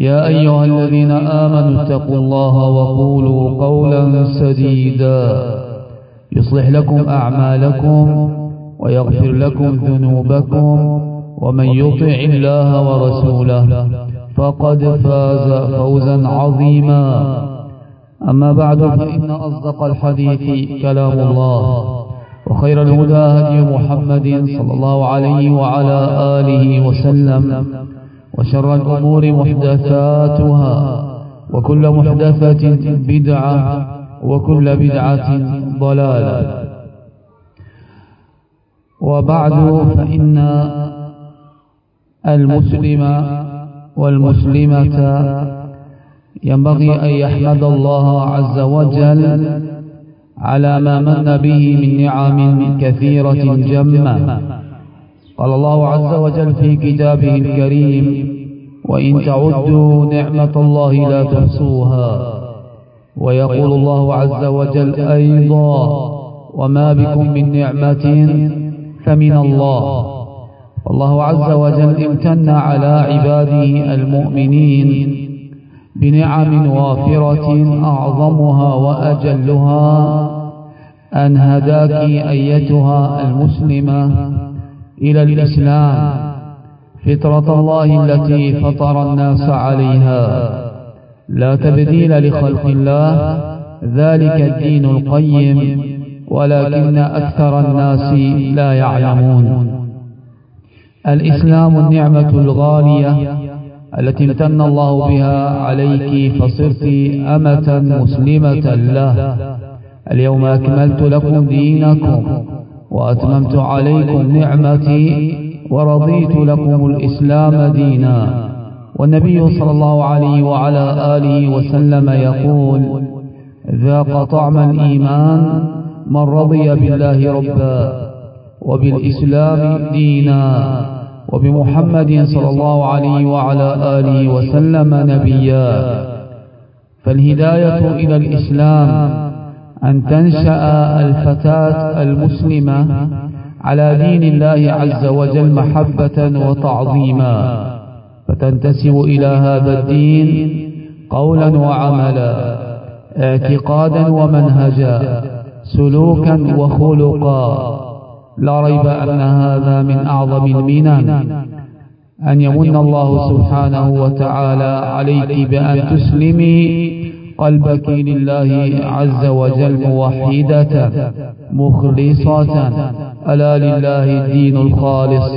يا أيها الذين آمنوا اتقوا الله وقولوا قولا سديدا. يصلح لكم أعمالكم ويغفر لكم ذنوبكم. ومن يطع الله ورسوله فقد فاز فوزا عظيما. أما بعد فإن أصدق الحديث كلام الله. وخير الهدى هدي محمد صلى الله عليه وعلى آله وسلم. وشر الأمور محدثاتها وكل محدثة بدعة وكل بدعة ضلالة. وبعد فإن المسلم والمسلمة ينبغي أن يحمد الله عز وجل على ما من به من نعم كثيرة جمة. قال الله عز وجل في كتابه الكريم وإن تعدوا نعمة الله لا تحصوها. ويقول الله عز وجل أيضا وما بكم من نعمة فمن الله. والله عز وجل امتن على عباده المؤمنين بنعم وافرة أعظمها وأجلها. أن هداك أيتها المسلمة. إلى الإسلام. فطرة الله التي فطر الناس عليها. لا تبديل لخلق الله. ذلك الدين القيم. ولكن أكثر الناس لا يعلمون. الإسلام النعمة الغالية التي امتن الله بها عليك فصرت أمة مسلمة له. اليوم أكملت لكم دينكم. وأتممت عليكم نعمتي ورضيت لكم الإسلام دينا. والنبي صلى الله عليه وعلى آله وسلم يقول ذاق طعم الإيمان من رضي بالله ربا وبالإسلام دينا. وبمحمد صلى الله عليه وعلى آله وسلم نبيا. فالهداية إلى الإسلام أن تنشأ الفتاة المسلمة على دين الله عز وجل محبة وتعظيما فتنتسب إلى هذا الدين قولا وعملا اعتقادا ومنهجا سلوكا وخلقا. لا ريب أن هذا من أعظم المنن أن يمن الله سبحانه وتعالى عليك بأن تسلمي قلبك لله عز وجل موحدة مخلصة. ألا لله الدين الخالص.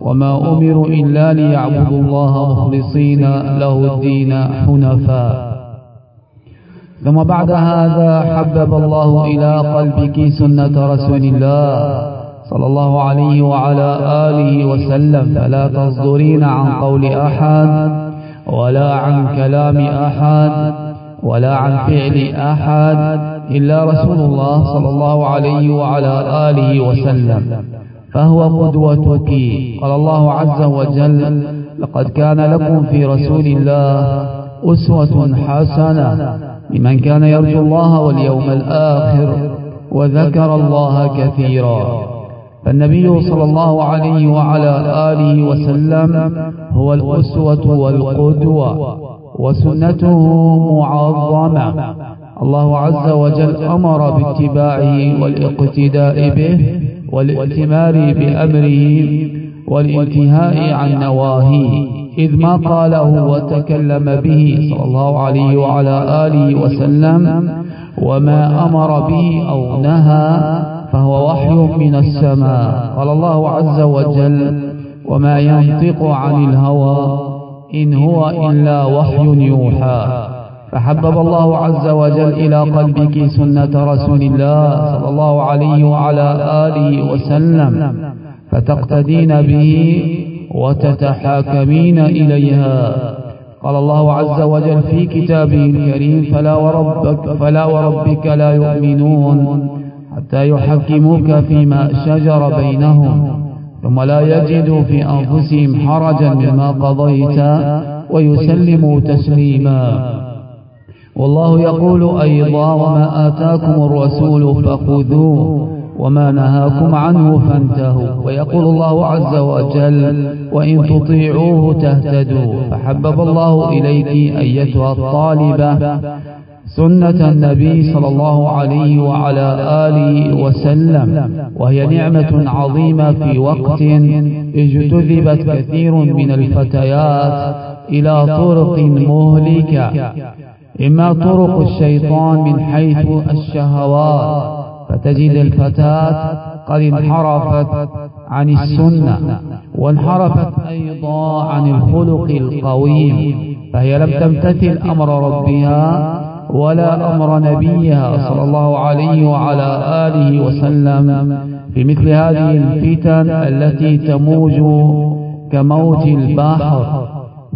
وما أمروا إلا ليعبدوا الله مخلصين له الدين حنفاء. ثم بعد هذا حبب الله إلى قلبك سنة رسول الله صلى الله عليه وعلى آله وسلم. فلا تصدرين عن قول أحد ولا عن كلام أحد. ولا عن فعل أحد إلا رسول الله صلى الله عليه وعلى آله وسلم. فهو قدوتك. قال الله عز وجل لقد كان لكم في رسول الله أسوة حسنة لمن كان يرجو الله واليوم الآخر وذكر الله كثيرا. فالنبي صلى الله عليه وعلى آله وسلم هو الأسوة والقدوة. وسنته معظمة. الله عز وجل أمر باتباعه والاقتداء به والائتمار بأمره والانتهاء عن نواهيه. إذ ما قاله وتكلم به صلى الله عليه وعلى آله وسلم وما أمر به أو نهى فهو وحي من السماء. قال الله عز وجل وما ينطق عن الهوى إن هو إلا وحي يوحى. فحبب الله عز وجل إلى قلبك سنة رسول الله صلى الله عليه وعلى آله وسلم. فتقتدين به وتتحاكمين إليها. قال الله عز وجل في كتابه الكريم فلا وربك, فلا وربك لا يؤمنون حتى يحكموك فيما شجر بينهم. ثم لا يجدوا في أنفسهم حرجا مما قضيت ويسلموا تسليما. والله يقول أيضا وما آتاكم الرسول فخذوه وما نهاكم عنه فانتهوا. ويقول الله عز وجل وإن تطيعوه تهتدوا. فحبب الله إليك أيتها الطالبة سنة النبي صلى الله عليه وعلى آله وسلم وهي نعمة عظيمة في وقت اجتذبت كثير من الفتيات إلى طرق مهلكة إما طرق الشيطان من حيث الشهوات فتجد الفتاة قد انحرفت عن السنة وانحرفت أيضا عن الخلق القويم فهي لم تمتثل أمر ربها ولا أمر نبيها صلى الله عليه وعلى آله وسلم في مثل هذه الفتن التي تموج كموج البحر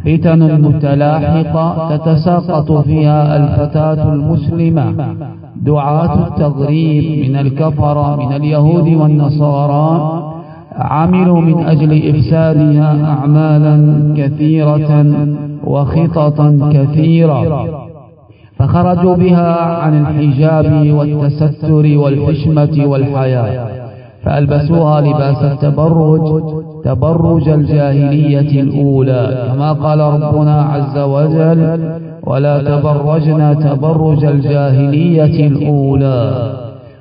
فتن متلاحقة تتساقط فيها الفتاة المسلمة. دعاة التغريب من الكفر من اليهود والنصارى عملوا من أجل إفسادها أعمالا كثيرة وخططا كثيرة. فخرجوا بها عن الحجاب والتستر والحشمة والحياة فألبسوها لباس التبرج تبرج الجاهلية الأولى. كما قال ربنا عز وجل ولا تبرجنا تبرج الجاهلية الأولى.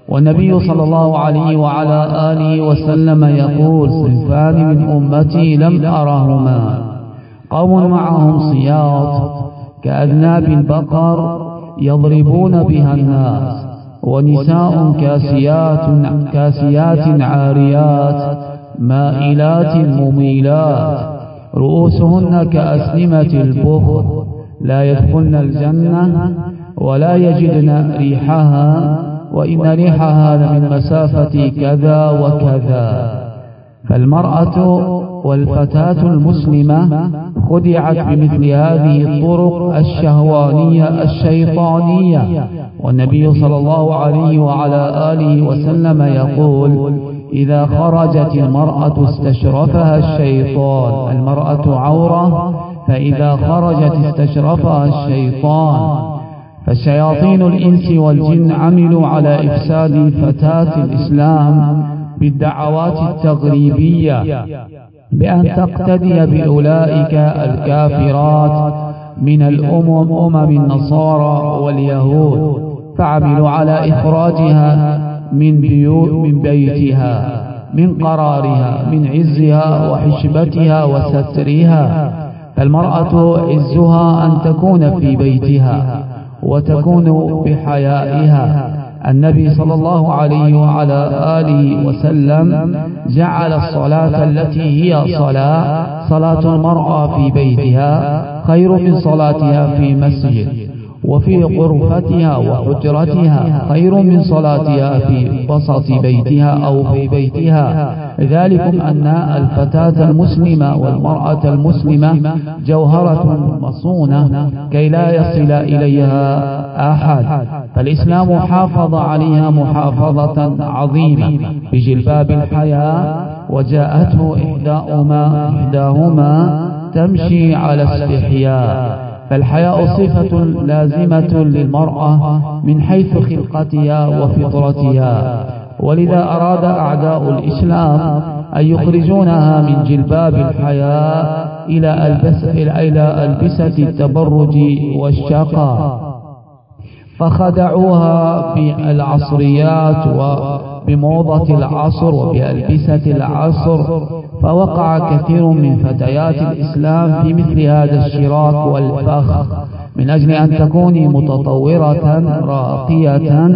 والنبي صلى الله عليه وعلى آله وسلم يقول صنفان من أمتي لم أرهما قوم معهم صياط كأذناب البقر يضربون بها الناس ونساء كاسيات كاسيات عاريات مائلات مميلات رؤوسهن كأسلمة البخر لا يدخلن الجنة ولا يجدن ريحها وإن ريحها لمن مسافة كذا وكذا. فالمرأة والفتاة المسلمة خدعت بمثل هذه الطرق الشهوانية الشيطانية. والنبي صلى الله عليه وعلى آله وسلم يقول إذا خرجت المرأة استشرفها الشيطان. المرأة عورة فإذا خرجت استشرفها الشيطان. فالشياطين الإنس والجن عملوا على إفساد فتاة الإسلام. بالدعوات التغريبية بأن تقتدي بأولئك الكافرات من الأمم أمم النصارى واليهود فعملوا على إخراجها من بيوت من بيتها من قرارها من عزها وحشمتها وسترها. فالمرأة عزها أن تكون في بيتها وتكون بحيائها. النبي صلى الله عليه وعلى آله وسلم جعل الصلاة التي هي صلاة صلاة المرأة في بيتها خير من صلاتها في مسجد وفي غرفتها وحجرتها خير من صلاتها في وسط بيتها أو في بيتها. ذلكم أن الفتاة المسلمة والمرأة المسلمة جوهرة مصونة كي لا يصل إليها أحد. فالإسلام حافظ عليها محافظة عظيمة بجلباب الحياة وجاءته إحداهما, إحداهما تمشي على استحياء. فالحياء صفة لازمة للمرأة من حيث خلقتها وفطرتها. ولذا أراد أعداء الإسلام أن يخرجونها من جلباب ألبس إلى ألبسة التبرج والشقاء فخدعوها بالعصريات وبموضة العصر وبألبسة العصر فوقع كثير من فتيات الإسلام في مثل هذا الشراك والفخ. من أجل أن تكوني متطورة راقية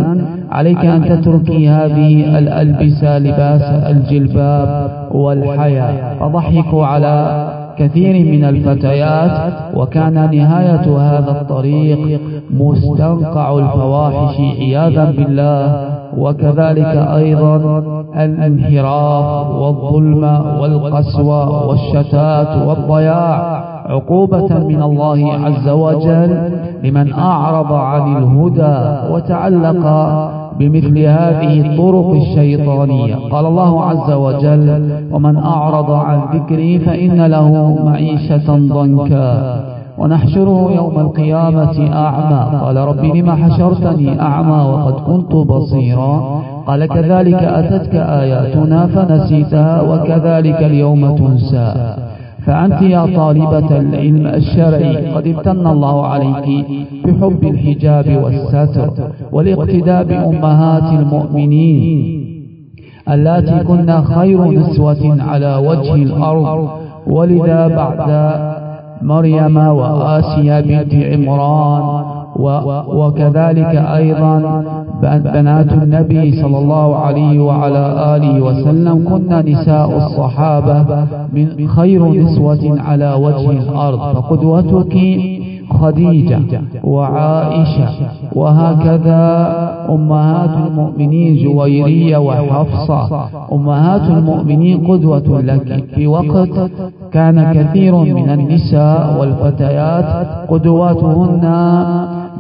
عليك أن تتركي هذه الألبسة لباس الجلباب والحياة. فضحكوا على كثير من الفتيات وكان نهاية هذا الطريق مستنقع الفواحش عياذا بالله. وكذلك أيضا الانحراف والظلم والقسوة والشتات والضياع. عقوبة من الله عز وجل لمن أعرض عن الهدى. وتعلق بمثل هذه الطرق الشيطانية. قال الله عز وجل ومن أعرض عن ذكري فإن له معيشة ضنكا ونحشره يوم القيامة أعمى. قال رب لما حشرتني أعمى وقد كنت بصيرا؟ قال كذلك أتتك آياتنا فنسيتها وكذلك اليوم تنسى. فأنت يا طالبة العلم الشرعي قد امتن الله عليك بحب الحجاب والستر والاقتداء بأمهات المؤمنين. اللاتي كنا خير نسوة على وجه الأرض. ولذا بعد مريم وآسيا بنت عمران. وكذلك أيضا بنات النبي صلى الله عليه وعلى آله وسلم كن نساء الصحابة من خير نسوة على وجه الأرض. فقدوتك خديجة وعائشة وهكذا أمهات المؤمنين جويرية وحفصة. أمهات المؤمنين قدوة لك. في وقت كان كثير من النساء والفتيات قدواتهن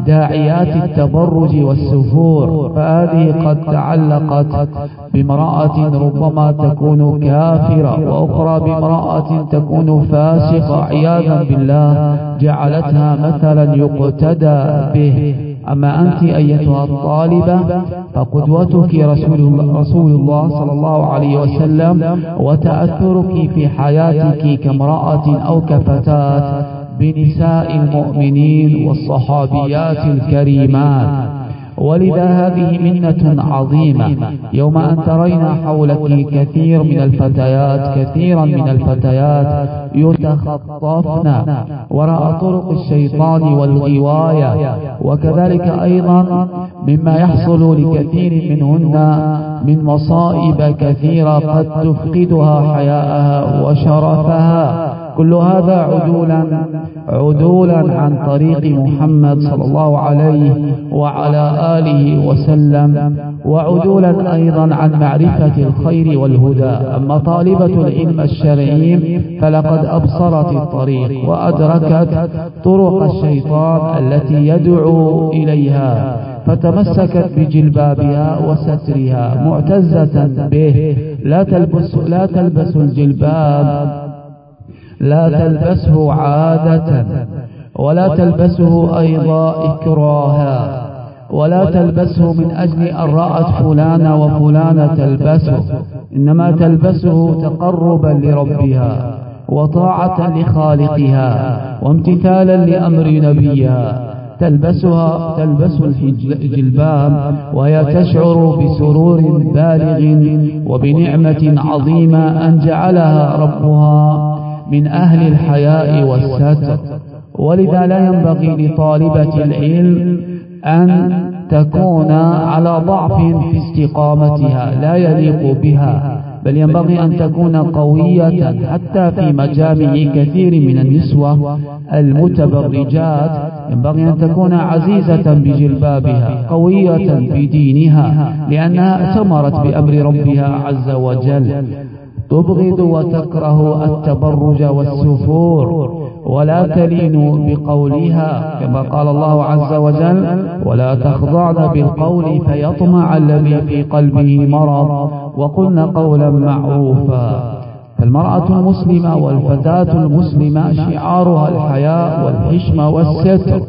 داعيات التبرج والسفور فهذه قد تعلقت بامرأة ربما تكون كافرة وأخرى بامرأة تكون فاسقة عياذا بالله جعلتها مثلا يقتدى به. أما أنت أيتها الطالبة فقدوتك رسول رسول الله صلى الله عليه وسلم وتأثرك في حياتك كامرأة أو كفتاة. بنساء المؤمنين والصحابيات الكريمات. ولذا هذه منة عظيمة. يوم أن ترين حولك كثير من الفتيات كثيرا من الفتيات يتخطفن. وراء طرق الشيطان والغواية. وكذلك أيضا مما يحصل لكثير منهن من مصائب كثيرة قد تفقدها حياءها وشرفها. كل هذا عدولا عدولا عن طريق محمد صلى الله عليه وعلى آله وسلم وعدولا أيضا عن معرفة الخير والهدى. أما طالبة العلم الشرعي فلقد أبصرت الطريق وأدركت طرق الشيطان التي يدعو إليها فتمسكت بجلبابها وسترها معتزة به. لا تلبس, لا تلبس الجلباب لا تلبسه عادة ولا تلبسه أيضا إكراها ولا تلبسه من أجل أن رأت فلانة وفلانة تلبسه إنما تلبسه تقربا لربها وطاعة لخالقها وامتثالا لأمر نبيها تلبسها تلبس الجلباب وهي تشعر بسرور بالغ وبنعمة عظيمة أن جعلها ربها من أهل الحياء والستر. ولذا لا ينبغي لطالبة العلم أن تكون على ضعف في استقامتها لا يليق بها بل ينبغي أن تكون قوية حتى في مجامع كثير من النسوة المتبرجات. ينبغي أن تكون عزيزة بجلبابها قوية بدينها لأنها اتمرت بأمر ربها عز وجل. تبغض وتكره التبرج والسفور. ولا تلين بقولها كما قال الله عز وجل ولا تخضعن بالقول فيطمع الذي في قلبه مرض. وقلن قولا معروفا فالمرأة المسلمة والفتاة المسلمة شعارها الحياء والحشمة والستر.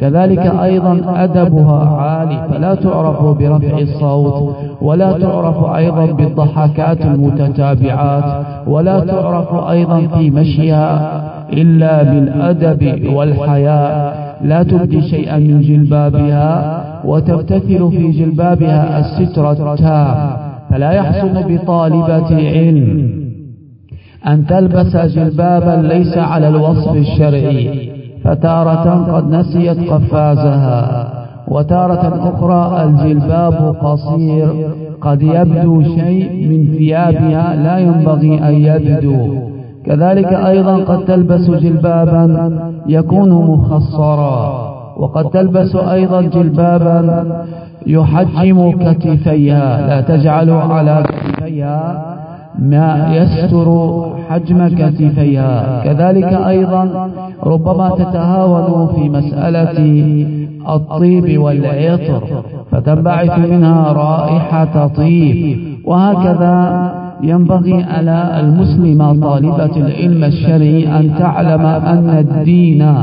كذلك أيضا أدبها عالي فلا تعرف برفع الصوت ولا تعرف أيضا بالضحكات المتتابعات ولا تعرف أيضا في مشيها إلا بالأدب والحياء. لا تبدي شيئا من جلبابها وتبتثل في جلبابها الستر التام. فلا يحسن بطالبة علم. أن تلبس جلبابا ليس على الوصف الشرعي. فتارة قد نسيت قفازها وتارة أخرى الجلباب قصير قد يبدو شيء من ثيابها لا ينبغي أن يبدو. كذلك أيضا قد تلبس جلبابا يكون مخصرا وقد تلبس أيضا جلبابا يحجم كتفيها. لا تجعل على كتفيها ما يستر حجم كتفيها كذلك أيضا ربما تتهاون في مسألة الطيب والعطر فتنبعث منها رائحة طيب. وهكذا ينبغي على المسلمة طالبة العلم الشرعي أن تعلم أن الدين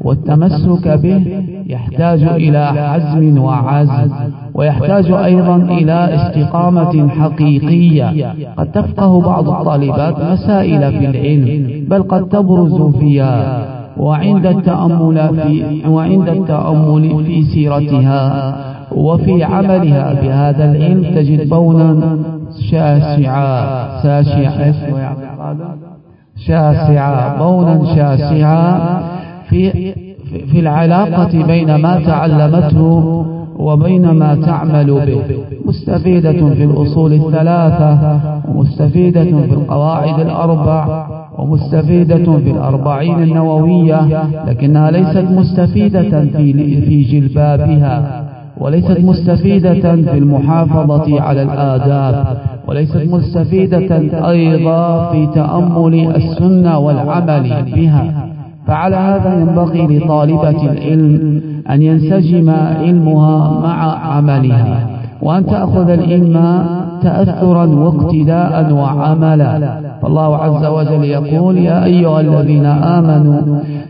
والتمسك به يحتاج إلى حزم وعزم. ويحتاج أيضا إلى استقامة حقيقية. قد تفقه بعض الطالبات مسائل في العلم بل قد تبرز فيها. وعند التأمل في وعند التأمل في سيرتها. وفي عملها بهذا العلم تجد بونا شاسعا. ساشعا شاسعا. بونا شاسعا. في في العلاقة بين ما تعلمته وبين ما تعمل به. مستفيدة في الأصول الثلاثة ومستفيدة في القواعد الأربع ومستفيدة في الأربعين النووية لكنها ليست مستفيدة في في جلبابها وليست مستفيدة في المحافظة على الآداب وليست مستفيدة أيضا في تأمل السنة والعمل بها. فعلى هذا ينبغي لطالبة العلم أن ينسجم علمها مع عملها وأن تأخذ العلم تأثرا واقتداء وعملا. فالله عز وجل يقول يا أيها الذين آمنوا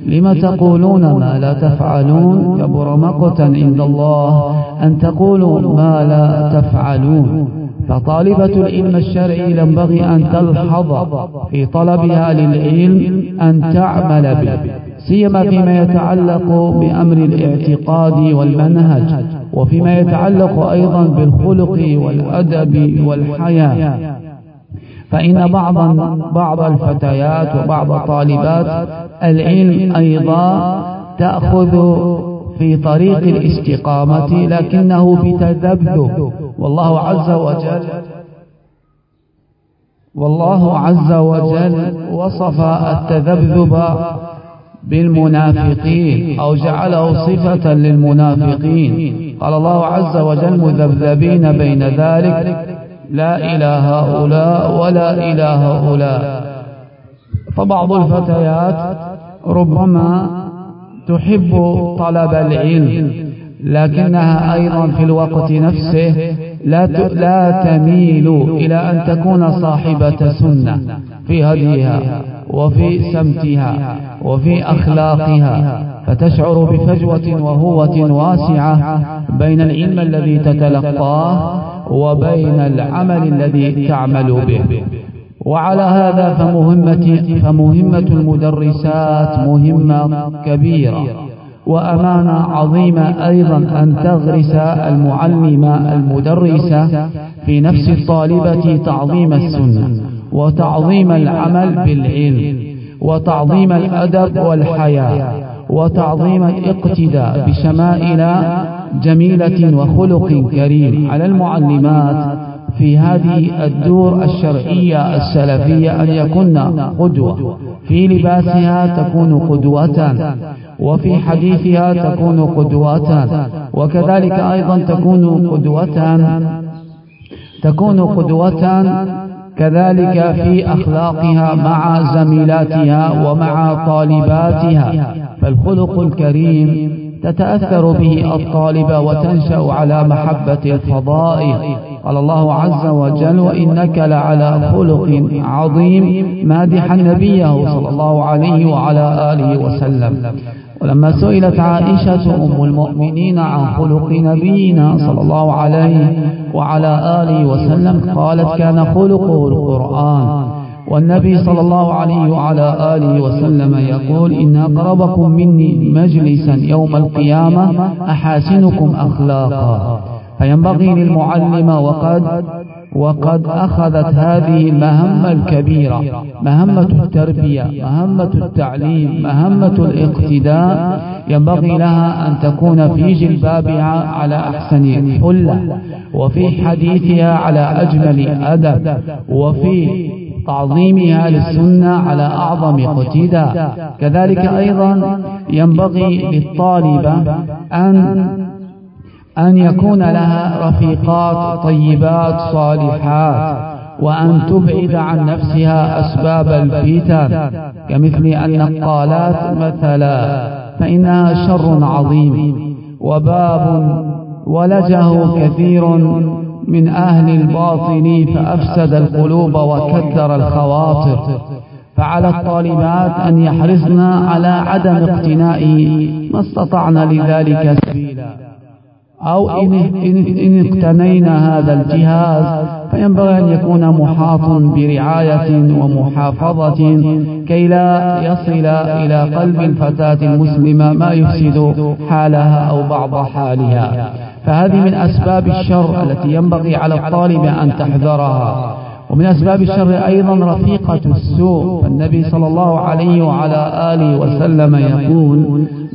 لم تقولون ما لا تفعلون؟ كبر مقتا عند الله أن تقولوا ما لا تفعلون. فطالبة العلم الشرعي ينبغي أن تلحظ في طلبها للعلم أن تعمل به سيما فيما يتعلق بأمر الاعتقاد والمنهج وفيما يتعلق أيضا بالخلق والأدب والحياة. فإن بعض بعض الفتيات وبعض طالبات العلم أيضا تأخذ في طريق الاستقامة لكنه بتذبذب والله عز وجل والله عز وجل وصف التذبذب بالمنافقين أو جعله صفة للمنافقين. قال الله عز وجل مذبذبين بين ذلك لا إلى هؤلاء ولا إلى هؤلاء. فبعض الفتيات ربما تحب طلب العلم لكنها أيضا في الوقت نفسه لا لا تميل إلى أن تكون صاحبة سنة في هديها وفي سمتها وفي أخلاقها فتشعر بفجوة وهوة واسعة بين العلم الذي تتلقاه وبين العمل الذي تعمل به. وعلى هذا فمهمة, فمهمة المدرسات مهمة كبيرة. وأمانة عظيمة أيضا أن تغرس المعلمة المدرسة في نفس الطالبة تعظيم السنة وتعظيم العمل بالعلم وتعظيم الأدب والحياة وتعظيم الاقتداء بشمائل جميلة وخلق كريم على المعلمات في هذه الدور الشرعية السلفية أن يكن قدوة. في لباسها تكون قدوة وفي حديثها تكون قدوة وكذلك أيضا تكون قدوة تكون قدوة كذلك في أخلاقها مع زميلاتها ومع طالباتها. فالخلق الكريم تتأثر به الطالبة وتنشأ على محبة الفضائل. قال الله عز وجل وإنك لعلى خلق عظيم مادحا نبيه صلى الله عليه وعلى آله وسلم. ولما سئلت عائشة أم المؤمنين عن خلق نبينا صلى الله عليه وعلى آله وسلم قالت كان خلقه القرآن. والنبي صلى الله عليه وعلى آله وسلم يقول إن أقربكم مني مجلسا يوم القيامة أحاسنكم أخلاقا. فينبغي للمعلم وقد وقد أخذت هذه المهمة الكبيرة مهمة التربية مهمة التعليم مهمة الاقتداء. ينبغي لها أن تكون في جلبابها على أحسن حلة وفي حديثها على أجمل أدب وفي تعظيمها للسنة على أعظم اقتداء. كذلك أيضا ينبغي للطالبة أن أن يكون لها رفيقات طيبات صالحات وأن تبعد عن نفسها أسباب الفتن كمثل النقالات مثلا فإنها شر عظيم وباب ولجه كثير من أهل الباطل فأفسد القلوب وكدر الخواطر. فعلى الطالبات أن يحرصن على عدم اقتنائه ما استطعن لذلك سبيلا. أو إن, إن اقتنينا هذا الجهاز فينبغي أن يكون محاط برعاية ومحافظة كي لا يصل إلى قلب الفتاة المسلمة ما يفسد حالها أو بعض حالها. فهذه من أسباب الشر التي ينبغي على الطالب أن تحذرها. ومن أسباب الشر أيضا رفيقة السوء. فالنبي صلى الله عليه وعلى آله وسلم يقول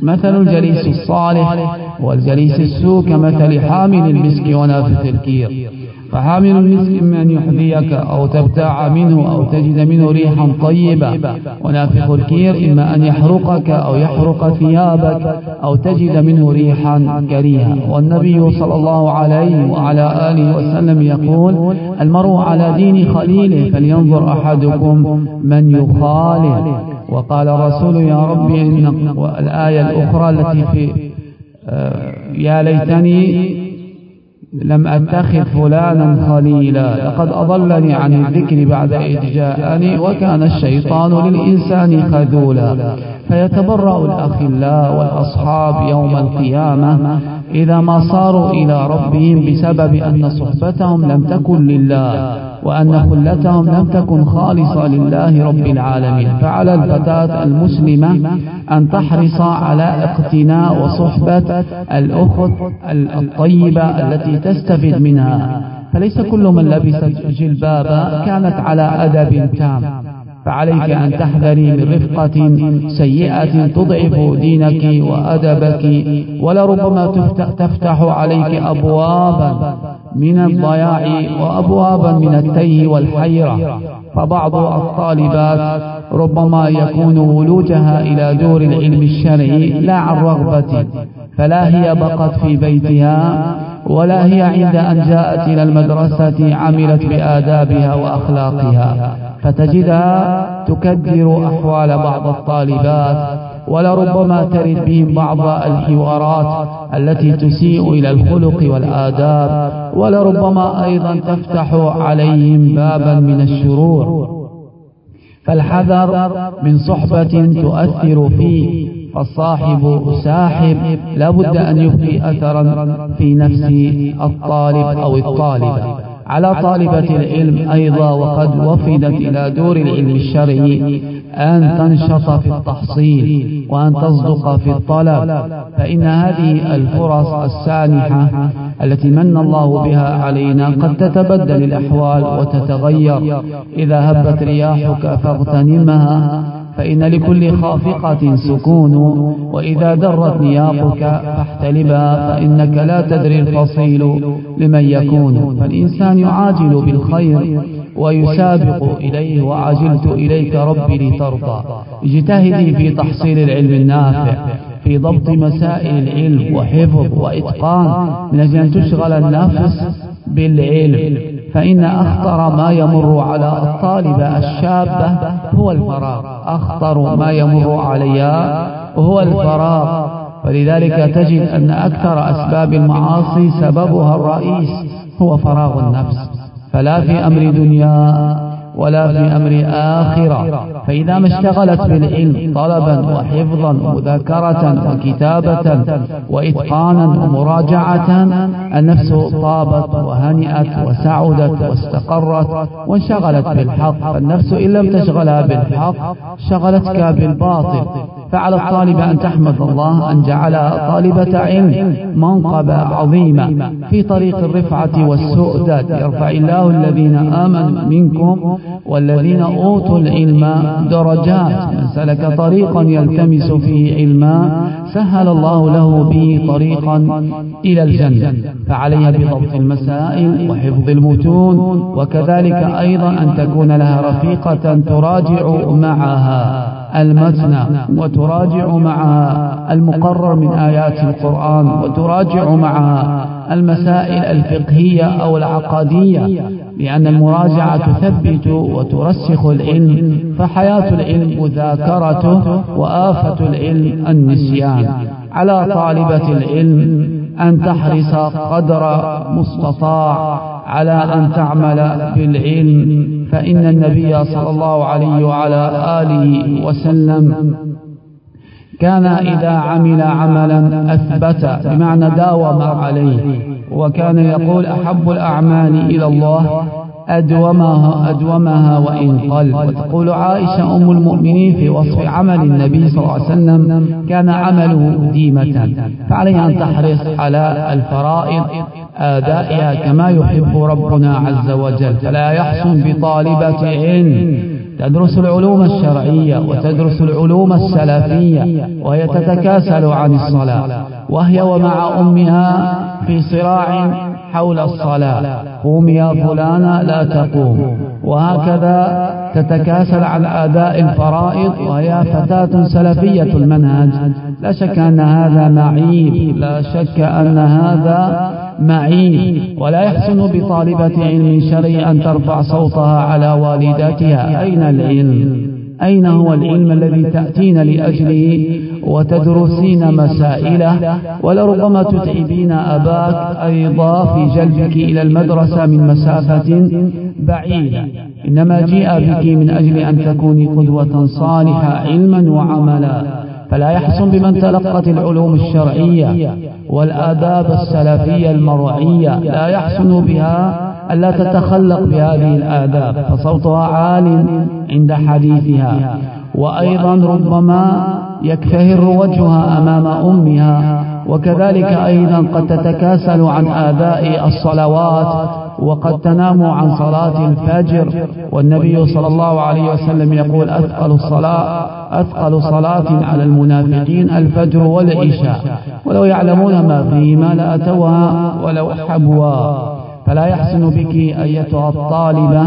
مثل الجليس الصالح والجليس السوء كمثل حامل المسك ونافث الكير. فحامل المسك إما أن يحذيك أو تبتاع منه أو تجد منه ريحا طيبة. ونافخ الكير إما أن يحرقك أو يحرق ثيابك أو تجد منه ريحا كريها والنبي صلى الله عليه وعلى آله وسلم يقول المرء على دين خليله فلينظر أحدكم من يخالل وقال الرسول يا رب إن الآية الأخرى التي في آه، يا ليتني لم أتخذ فلانا خليلا. لقد أضلني عن الذكر بعد إذ جاءني. وكان الشيطان للإنسان خذولا. فيتبرأ الأخلاء والأصحاب يوم القيامة. إذا ما صاروا إلى ربهم بسبب أن صحبتهم لم تكن لله. وأن خلتهم لم تكن خالصة لله رب العالمين. فعلى الفتاة المسلمة أن تحرص على اقتناء وصحبة الأخت الطيبة التي تستفيد منها. فليس كل من لبست جلبابا كانت على أدب تام. فعليك أن تحذري من رفقة سيئة تضعف دينك وأدبك ولربما تفتح عليك أبوابا. من الضياع وأبوابا من التيه والحيرة. فبعض الطالبات ربما يكون ولوجها إلى دور العلم الشرعي لا عن رغبة. فلا هي بقت في بيتها ولا هي عند أن جاءت إلى المدرسة عملت بآدابها وأخلاقها. فتجدها تكدر أحوال بعض الطالبات ولربما ترد بهم بعض الحوارات التي تسيء إلى الخلق والآداب ولربما أيضا تفتح عليهم بابا من الشرور. فالحذر من صحبة تؤثر فيه فالصاحب ساحب لابد أن يبقي أثرا في نفس الطالب أو الطالبة. على طالبة العلم أيضا وقد وفدت إلى دور العلم الشرعي أن تنشط في التحصيل وأن تصدق في الطلب. فإن هذه الفرص السانحة التي من الله بها علينا قد تتبدل الأحوال وتتغير. إذا هبت رياحك فاغتنمها فإن لكل خافقة سكون. وإذا درت نياقك فاحتلبها فإنك لا تدري الفصيل لمن يكون. فالإنسان يعاجل بالخير ويسابق إليه وعجلت إليك ربي لترضى. اجتهدي في تحصيل العلم النافع في ضبط مسائل العلم وحفظ وإتقان من أجل أن تشغل النفس بالعلم. فإن أخطر ما يمر على الطالبة الشابة هو الفراغ. أخطر ما يمر عليها هو الفراغ. ولذلك تجد أن أكثر أسباب المعاصي سببها الرئيس هو فراغ النفس. فلا في أمر دنيا ولا في أمر آخرة. فإذا ما اشتغلت بالعلم طلبا وحفظا ومذاكرة وكتابة وإتقانا ومراجعة النفس طابت وهنئت وسعدت واستقرت وانشغلت بالحق. فالنفس إن لم تشغلها بالحق شغلتك بالباطل. فعلى الطالب أن تحمد الله أن جعلها طالبة علم منقبة عظيمة في طريق الرفعة والسؤدد. يرفع الله الذين آمنوا منكم والذين أوتوا العلم درجات. من سلك طريقا يلتمس فيه علما سهل الله له به طريقا إلى الجنة. فعليها بضبط المسائل وحفظ المتون. وكذلك أيضا أن تكون لها رفيقة تراجع معها المتن وتراجع معها المقرر من آيات القرآن وتراجع معها المسائل الفقهية أو العقدية لأن المراجعة تثبت وترسخ العلم فحياة العلم مذاكرته وآفة العلم النسيان. على طالبة العلم أن تحرص قدر مستطاع على أن تعمل بالعلم فإن النبي صلى الله عليه وعلى آله وسلم كان إذا عمل عملا أثبت بمعنى داوم عليه. وكان يقول أحب الأعمال إلى الله أدومها, أدومها وإن قل. وتقول عائشة أم المؤمنين في وصف عمل النبي صلى الله عليه وسلم كان عمله ديمة. فعليه أن تحرص على الفرائض آدائها كما يحب ربنا عز وجل. فلا يحسن بطالبة علم. تدرس العلوم الشرعية وتدرس العلوم السلفية وهي تتكاسل عن الصلاة. وهي ومع أمها في صراع حول الصلاة. قوم يا فلانة لا تقوم. وهكذا تتكاسل عن أداء الفرائض وهي فتاة سلفية المنهج. لا شك أن هذا معيب. لا شك أن هذا معيب ولا يحسن بطالبة علم شرعي أن ترفع صوتها على والداتها. أين العلم؟ أين هو العلم الذي تأتين لأجله؟ وتدرسين مسائله ولربما تتعبين أباك أيضا في جلبك إلى المدرسة من مسافة بعيدة. إنما جيء بك من أجل أن تكوني قدوة صالحة علما وعملا. فلا يحسن بمن تلقت العلوم الشرعية والآداب السلفية المرعية. لا يحسن بها ألا تتخلق بهذه الآداب فصوتها عال عند حديثها. وأيضا ربما يكفهر وجهها أمام أمها وكذلك أيضا قد تتكاسل عن آداء الصلوات وقد تنام عن صلاة الفجر. والنبي صلى الله عليه وسلم يقول أثقل الصلاة أثقل صلاة على المنافقين الفجر والعشاء. ولو يعلمون ما فيهما لأتوها ولو حبوا فلا يحسن بك أيتها الطالبة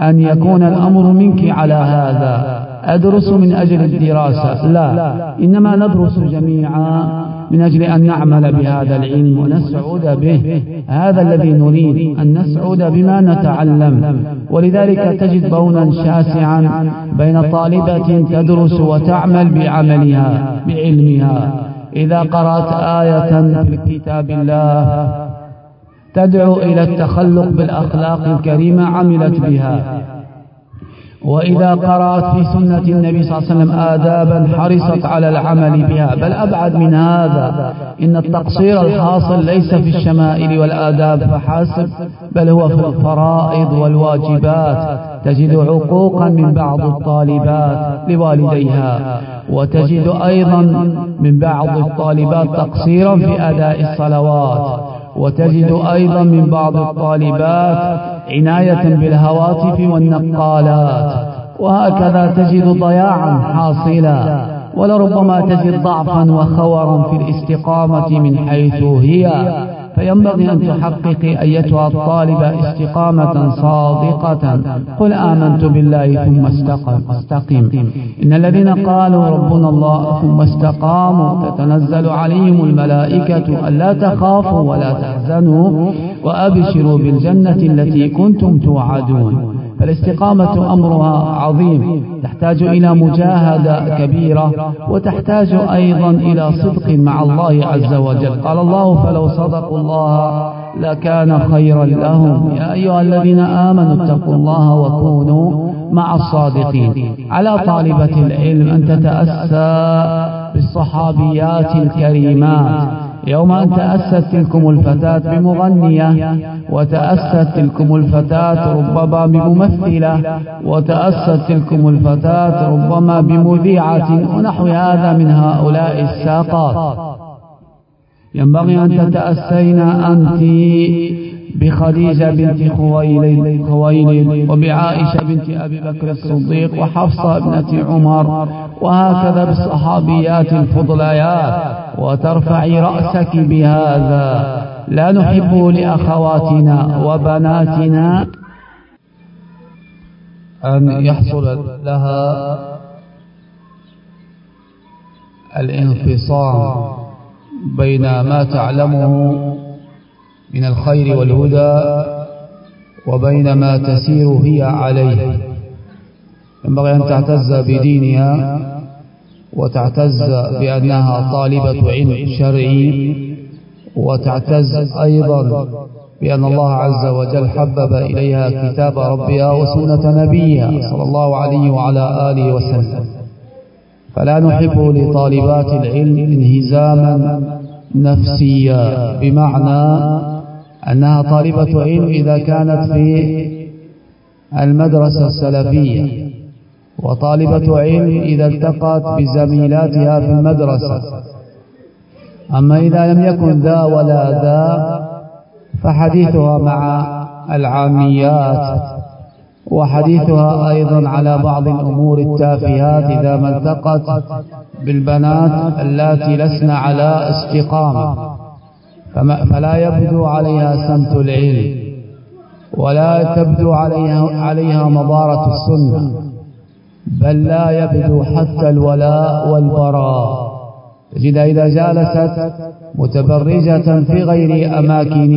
أن يكون الأمر منك على هذا. أدرس من أجل الدراسة. لا. إنما ندرس جميعا من أجل أن نعمل بهذا العلم ونسعد به. هذا الذي نريد أن نسعد بما نتعلم. ولذلك تجد بونا شاسعا بين طالبة تدرس وتعمل بعملها بعلمها. إذا قرأت آية في كتاب الله تدعو إلى التخلق بالأخلاق الكريمة عملت بها. وإذا قرأت في سنة النبي صلى الله عليه وسلم آدابا حرصت على العمل بها بل أبعد من هذا. إن التقصير الحاصل ليس في الشمائل والآداب فحسب بل هو في الفرائض والواجبات. تجد عقوقا من بعض الطالبات لوالديها وتجد أيضا من بعض الطالبات تقصيرا في أداء الصلوات. وتجد أيضا من بعض الطالبات عناية بالهواتف والنقالات. وهكذا تجد ضياعا حاصلا. ولربما تجد ضعفا وخورا في الاستقامة من حيث هي. فينبغي أن تحققي أيتها الطالبة استقامة صادقة. قل آمنت بالله ثم استقم استقم. إن الذين قالوا ربنا الله ثم استقاموا تتنزل عليهم الملائكة ألا تخافوا ولا تحزنوا وأبشروا بالجنة التي كنتم توعدون. فالاستقامة أمرها عظيم. تحتاج إلى مجاهدة كبيرة وتحتاج أيضا إلى صدق مع الله عز وجل. قال الله فلو صدقوا الله لكان خيرا لهم. يا أيها الذين آمنوا اتقوا الله وكونوا مع الصادقين. على طالبة العلم أن تتأسى بالصحابيات الكريمات. يوم أن تأست تلكم الفتاة بمغنية وتأست تلكم الفتاة ربما بممثلة وتأست تلكم الفتاة ربما بمذيعة ونحو هذا من هؤلاء الساقات. ينبغي أن تتأسين أنت بخديجة بنت خويلد, خويلد وبعائشة بنت أبي بكر الصديق وحفصة ابنة عمر وهكذا بالصحابيات الفضليات وترفعي رأسك بهذا. لا نحب لأخواتنا وبناتنا أن يحصل لها الانفصام بين ما تعلمه من الخير والهدى وبين ما تسير هي عليه. ينبغي أن تعتز بدينها وتعتز بأنها طالبة علم شرعي وتعتز أيضا بأن الله عز وجل حبب إليها كتاب ربها وسنة نبيها صلى الله عليه وعلى آله وسلم. فلا نحب لطالبات العلم انهزاما نفسيا بمعنى أنها طالبة علم إذا كانت في المدرسة السلفية وطالبة علم إذا التقت بزميلاتها في المدرسة. أما إذا لم يكن ذا ولا ذا فحديثها مع العاميات وحديثها أيضا على بعض الأمور التافهات إذا ما التقت بالبنات اللاتي لسن على استقامة. فلا يبدو عليها سمت العلم ولا تبدو عليها, عليها مضارة السنة بل لا يبدو حتى الولاء والبراء. تجد إذا جالست متبرجة في غير أماكن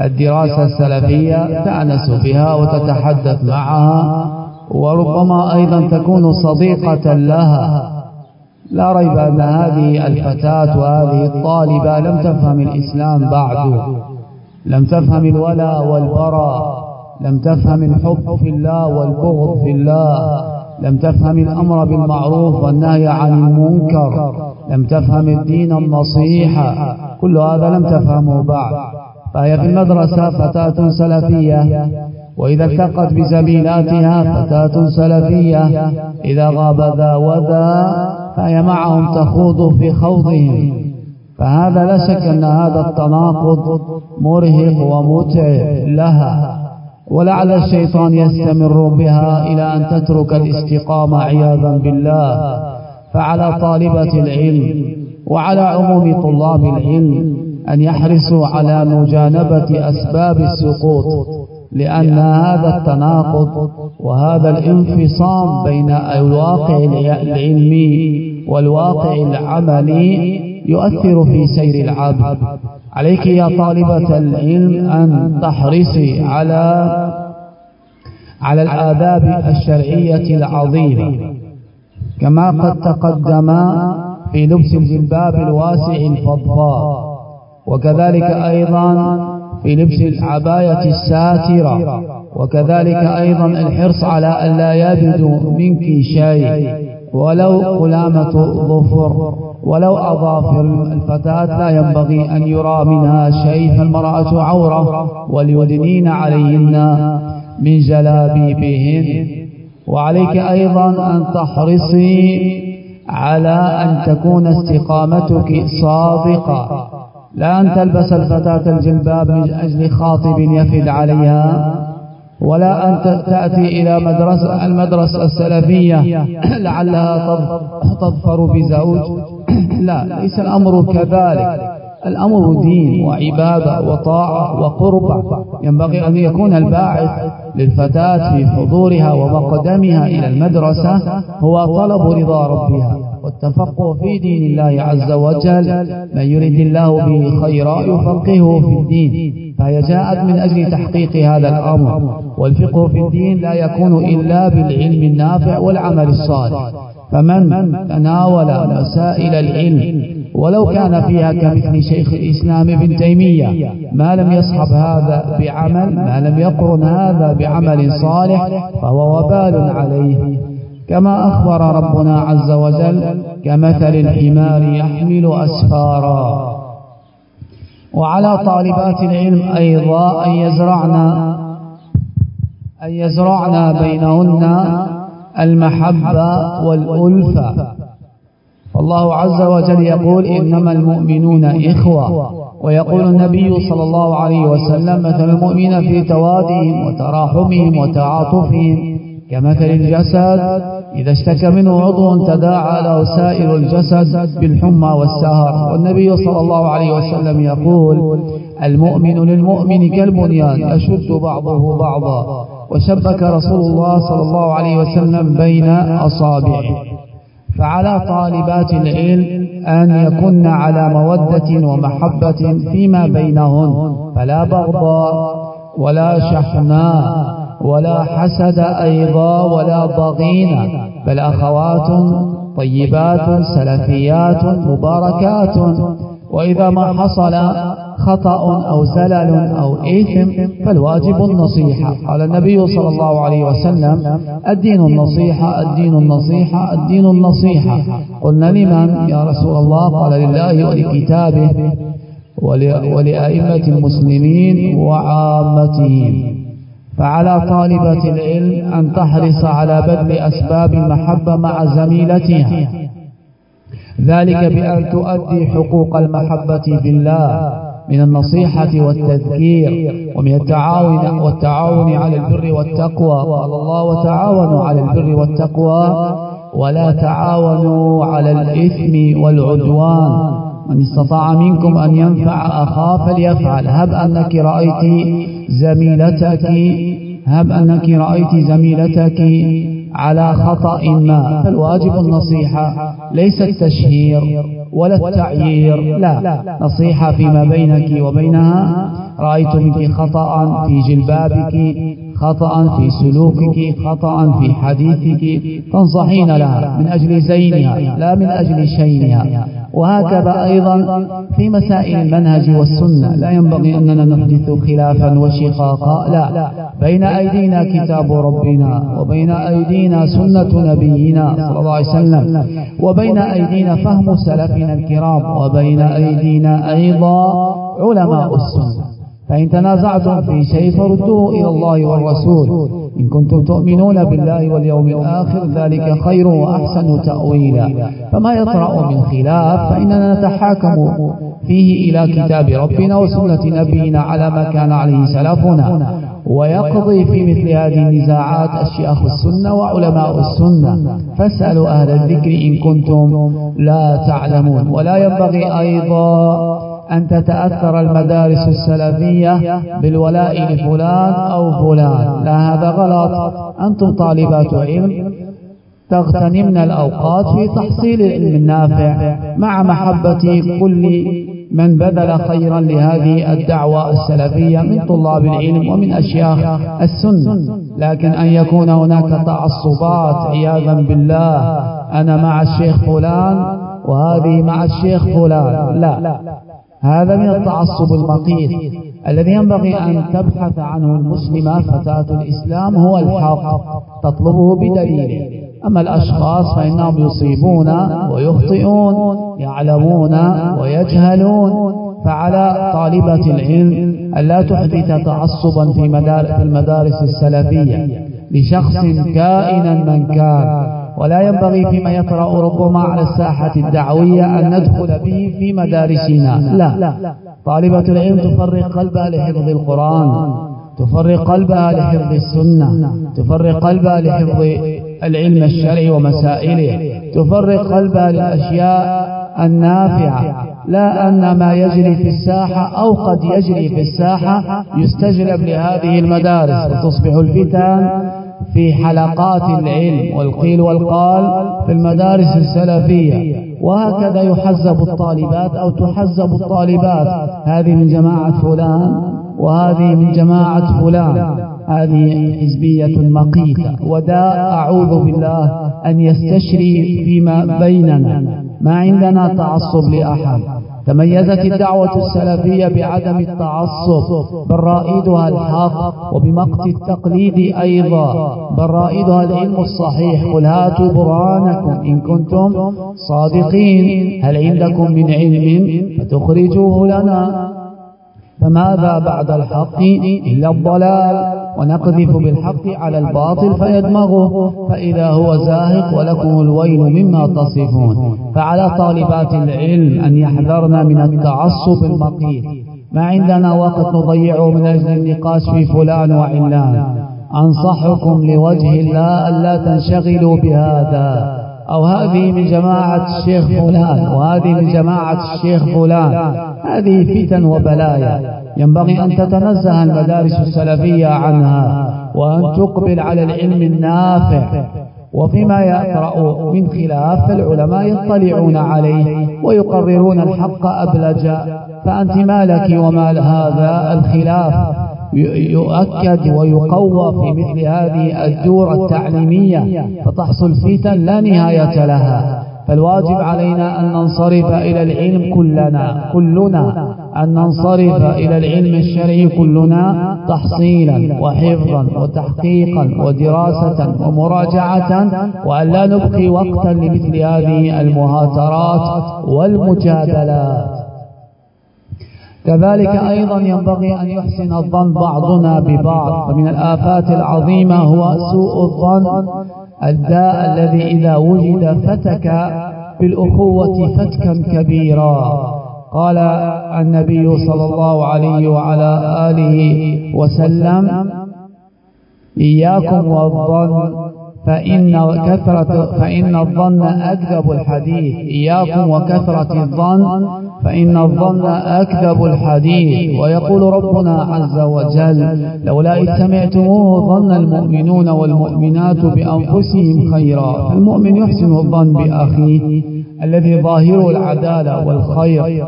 الدراسة السلفية تأنس بها وتتحدث معها وربما أيضا تكون صديقة لها. لا ريب أن هذه الفتاة وهذه الطالبة لم تفهم الإسلام بعد. لم تفهم الولاء والبراء لم تفهم الحب في الله والبغض في الله. لم تفهم الأمر بالمعروف والنهي عن المنكر. لم تفهم الدين النصيحة كل هذا لم تفهمه بعد. فهي في المدرسة فتاة سلفية. وإذا التقت بزميلاتها فتاة سلفية. إذا غاب ذا وذا فهي معهم تخوض في خوضهم. فهذا لا شك أن هذا التناقض مرهق ومتعب لها. ولعل الشيطان يستمر بها إلى أن تترك الاستقامة عياذا بالله. فعلى طالبة العلم وعلى عموم طلاب العلم أن يحرصوا على مجانبة أسباب السقوط لأن هذا التناقض وهذا الانفصام بين الواقع العلمي والواقع العملي يؤثر في سير العبد. عليك يا طالبة العلم أن تحرصي على على الآداب الشرعية العظيمة. كما قد تقدم في لبس الجلباب الواسع الفضفاض وكذلك أيضا في لبس العباية الساترة وكذلك أيضا الحرص على أن لا يبدو منك شيء. ولو قلامة ظفر ولو أظافر الفتاة لا ينبغي أن يرى منها شيء فالمرأة عورة وليدنين عليهن من جلابيبهن. وعليك أيضا أن تحرصي على أن تكون استقامتك صادقة. لا أن تلبس الفتاة الجلباب من أجل خاطب يفد عليها. ولا أن تأتي إلى مدرسة المدرسة السلفية. لعلها تظفر بزوج. لا ليس الأمر كذلك. الأمر دين وعبادة وطاعة وقربة. ينبغي أن يكون الباعث للفتاة في حضورها ومقدمها إلى المدرسة هو طلب رضا ربها. والتفقه في دين الله عز وجل. من يريد الله به خيرا يفقهه في الدين. فهي جاءت من أجل تحقيق هذا الأمر والفقه في الدين لا يكون إلا بالعلم النافع والعمل الصالح. فمن تناول مسائل العلم ولو كان فيها كمثل شيخ الإسلام ابن تيمية ما لم يصحب هذا بعمل ما لم يقرن هذا بعمل صالح فهو وبال عليه. كما أخبر ربنا عز وجل كمثل الحمار يحمل أسفارا. وعلى طالبات العلم أيضا أن يزرعن أن يزرعن بينهن المحبة والألفة. فالله عز وجل يقول إنما المؤمنون إخوة. ويقول النبي صلى الله عليه وسلم مثل المؤمن في توادهم وتراحمهم وتعاطفهم. كمثل الجسد إذا اشتكى منه عضو تداعى له سائر الجسد بالحمى والسهر. والنبي صلى الله عليه وسلم يقول المؤمن للمؤمن كالبنيان يشد بعضه بعضا. وشبك رسول الله صلى الله عليه وسلم بين أصابعه. فعلى طالبات العلم أن يكن على مودة ومحبة فيما بينهن. فلا بغضاء ولا شحناء. ولا حسد أيضا ولا ضغين بل أخوات طيبات سلفيات مباركات. وإذا ما حصل خطأ أو زلل أو إثم فالواجب النصيحة. قال النبي صلى الله عليه وسلم الدين النصيحة الدين النصيحة الدين النصيحة. قلنا لمن؟ يا رسول الله قال لله ولكتابه ولأئمة المسلمين وعامتهم. فعلى طالبة العلم أن تحرص على بذل أسباب المحبة مع زميلتها. ذلك بأن تؤدي حقوق المحبة بالله من النصيحة والتذكير ومن التعاون والتعاون على البر والتقوى. قال الله وتعاونوا على البر والتقوى ولا تعاونوا على الإثم والعدوان. من استطاع منكم أن ينفع أخاه فليفعل. هب أنك رأيت زميلتك هب أنك رأيت زميلتك على خطأ ما. فالواجب النصيحة ليس التشهير ولا التعيير. لا نصيحة فيما بينك وبينها. رأيت منك خطأ في جلبابك خطأ في سلوكك خطأ في حديثك. تنصحين لها من أجل زينها لا من أجل شينها. وهكذا أيضا في مسائل المنهج والسنة. لا ينبغي أننا نحدث خلافا وشقاقا. لا. بين أيدينا كتاب ربنا وبين أيدينا سنة نبينا صلى الله عليه وسلم وبين أيدينا فهم سلفنا الكرام وبين أيدينا أيضا علماء السنة. فإن تنازعتم في شيء فردوه إلى الله والرسول. إن كنتم تؤمنون بالله واليوم الآخر ذلك خير وأحسن تأويلا. فما يطرأ من خلاف فإننا نتحاكم فيه إلى كتاب ربنا وسنة نبينا على ما كان عليه سلفنا. ويقضي في مثل هذه النزاعات أشياخ السنة وعلماء السنة. فاسألوا أهل الذكر إن كنتم لا تعلمون. ولا ينبغي أيضا أن تتأثر المدارس السلفية بالولاء لفلان أو فلان. لا هذا غلط. أنتم طالبات علم. تغتنمن الأوقات في تحصيل العلم النافع. مع محبة كل من بذل خيرا لهذه الدعوة السلفية من طلاب العلم ومن أشياخ السنة. لكن أن يكون هناك تعصبات عياذا بالله. أنا مع الشيخ فلان وهذه مع الشيخ فلان. لا. هذا من التعصب المقيت الذي ينبغي أن تبحث عنه المسلمة فتاة الإسلام هو الحق تطلبه بدليل. أما الأشخاص فإنهم يصيبون ويخطئون يعلمون ويجهلون. فعلى طالبة العلم ألا تحدث تعصبا في, المدارس السلفية لشخص كائنا من كان. ولا ينبغي فيما يطرأ ربما على الساحة الدعوية أن ندخل به في مدارسنا لا. طالبة العلم تفرق قلبها لحفظ القرآن تفرق قلبها لحفظ السنة تفرق قلبها لحفظ العلم الشرعي ومسائله تفرق قلبها للأشياء النافعة. لا أن ما يجري في الساحة أو قد يجري في الساحة يستجلب لهذه المدارس وتصبح الفتن في حلقات العلم والقيل والقال في المدارس السلفية. وهكذا يحزب الطالبات أو تحزب الطالبات. هذه من جماعة فلان وهذه من جماعة فلان. هذه حزبية مقيتة. ودا أعوذ بالله أن يستشري فيما بيننا. ما عندنا تعصب لأحد. تميزت الدعوة السلفية بعدم التعصب بل رائدها الحق وبمقت التقليد أيضا. بل رائدها العلم الصحيح. قل هاتوا برهانكم إن كنتم صادقين. هل عندكم من علم فتخرجوه لنا؟ فماذا بعد الحق إلا الضلال؟ ونقذف بالحق على الباطل فيدمغه فإذا هو زاهق ولكم الويل مما تصفون. فعلى طالبات العلم أن يحذرن من التعصب المقيت. ما عندنا وقت نضيعه من أجل النقاش في فلان وعلان. أنصحكم لوجه الله ألا تنشغلوا بهذا. أو هذه من جماعة الشيخ فلان وهذه من جماعة الشيخ فلان. هذه فتن وبلايا. ينبغي أن تتنزه المدارس السلفية عنها وأن تقبل على العلم النافع وفيما يقرأ من خلاف فالعلماء يطلعون عليه ويقررون الحق أبلجا فأنت ما لك وما هذا الخلاف؟ يؤكد ويقوى في مثل هذه الدور التعليمية فتحصل فتن لا نهاية لها. فالواجب علينا أن ننصرف إلى العلم كلنا كلنا. أن ننصرف إلى العلم الشرعي كلنا تحصيلا وحفظا وتحقيقا ودراسة ومراجعة وأن لا نبقي وقتا لمثل هذه المهاترات والمجادلات. كذلك أيضا ينبغي أن يحسن الظن بعضنا ببعض. فمن الآفات العظيمة هو سوء الظن الداء الذي إذا وجد فتك بالأخوة فتكا كبيرا. قال النبي صلى الله عليه وعلى آله وسلم إياكم والظن فإن كثرة فإن الظن أكذب الحديث. إياكم وكثرة الظن. فإن الظن أكذب الحديث. ويقول ربنا عز وجل لولا إذ سمعتموه ظن المؤمنون والمؤمنات بأنفسهم خيرا. فالمؤمن يحسن الظن بأخيه الذي ظاهره العدالة والخير.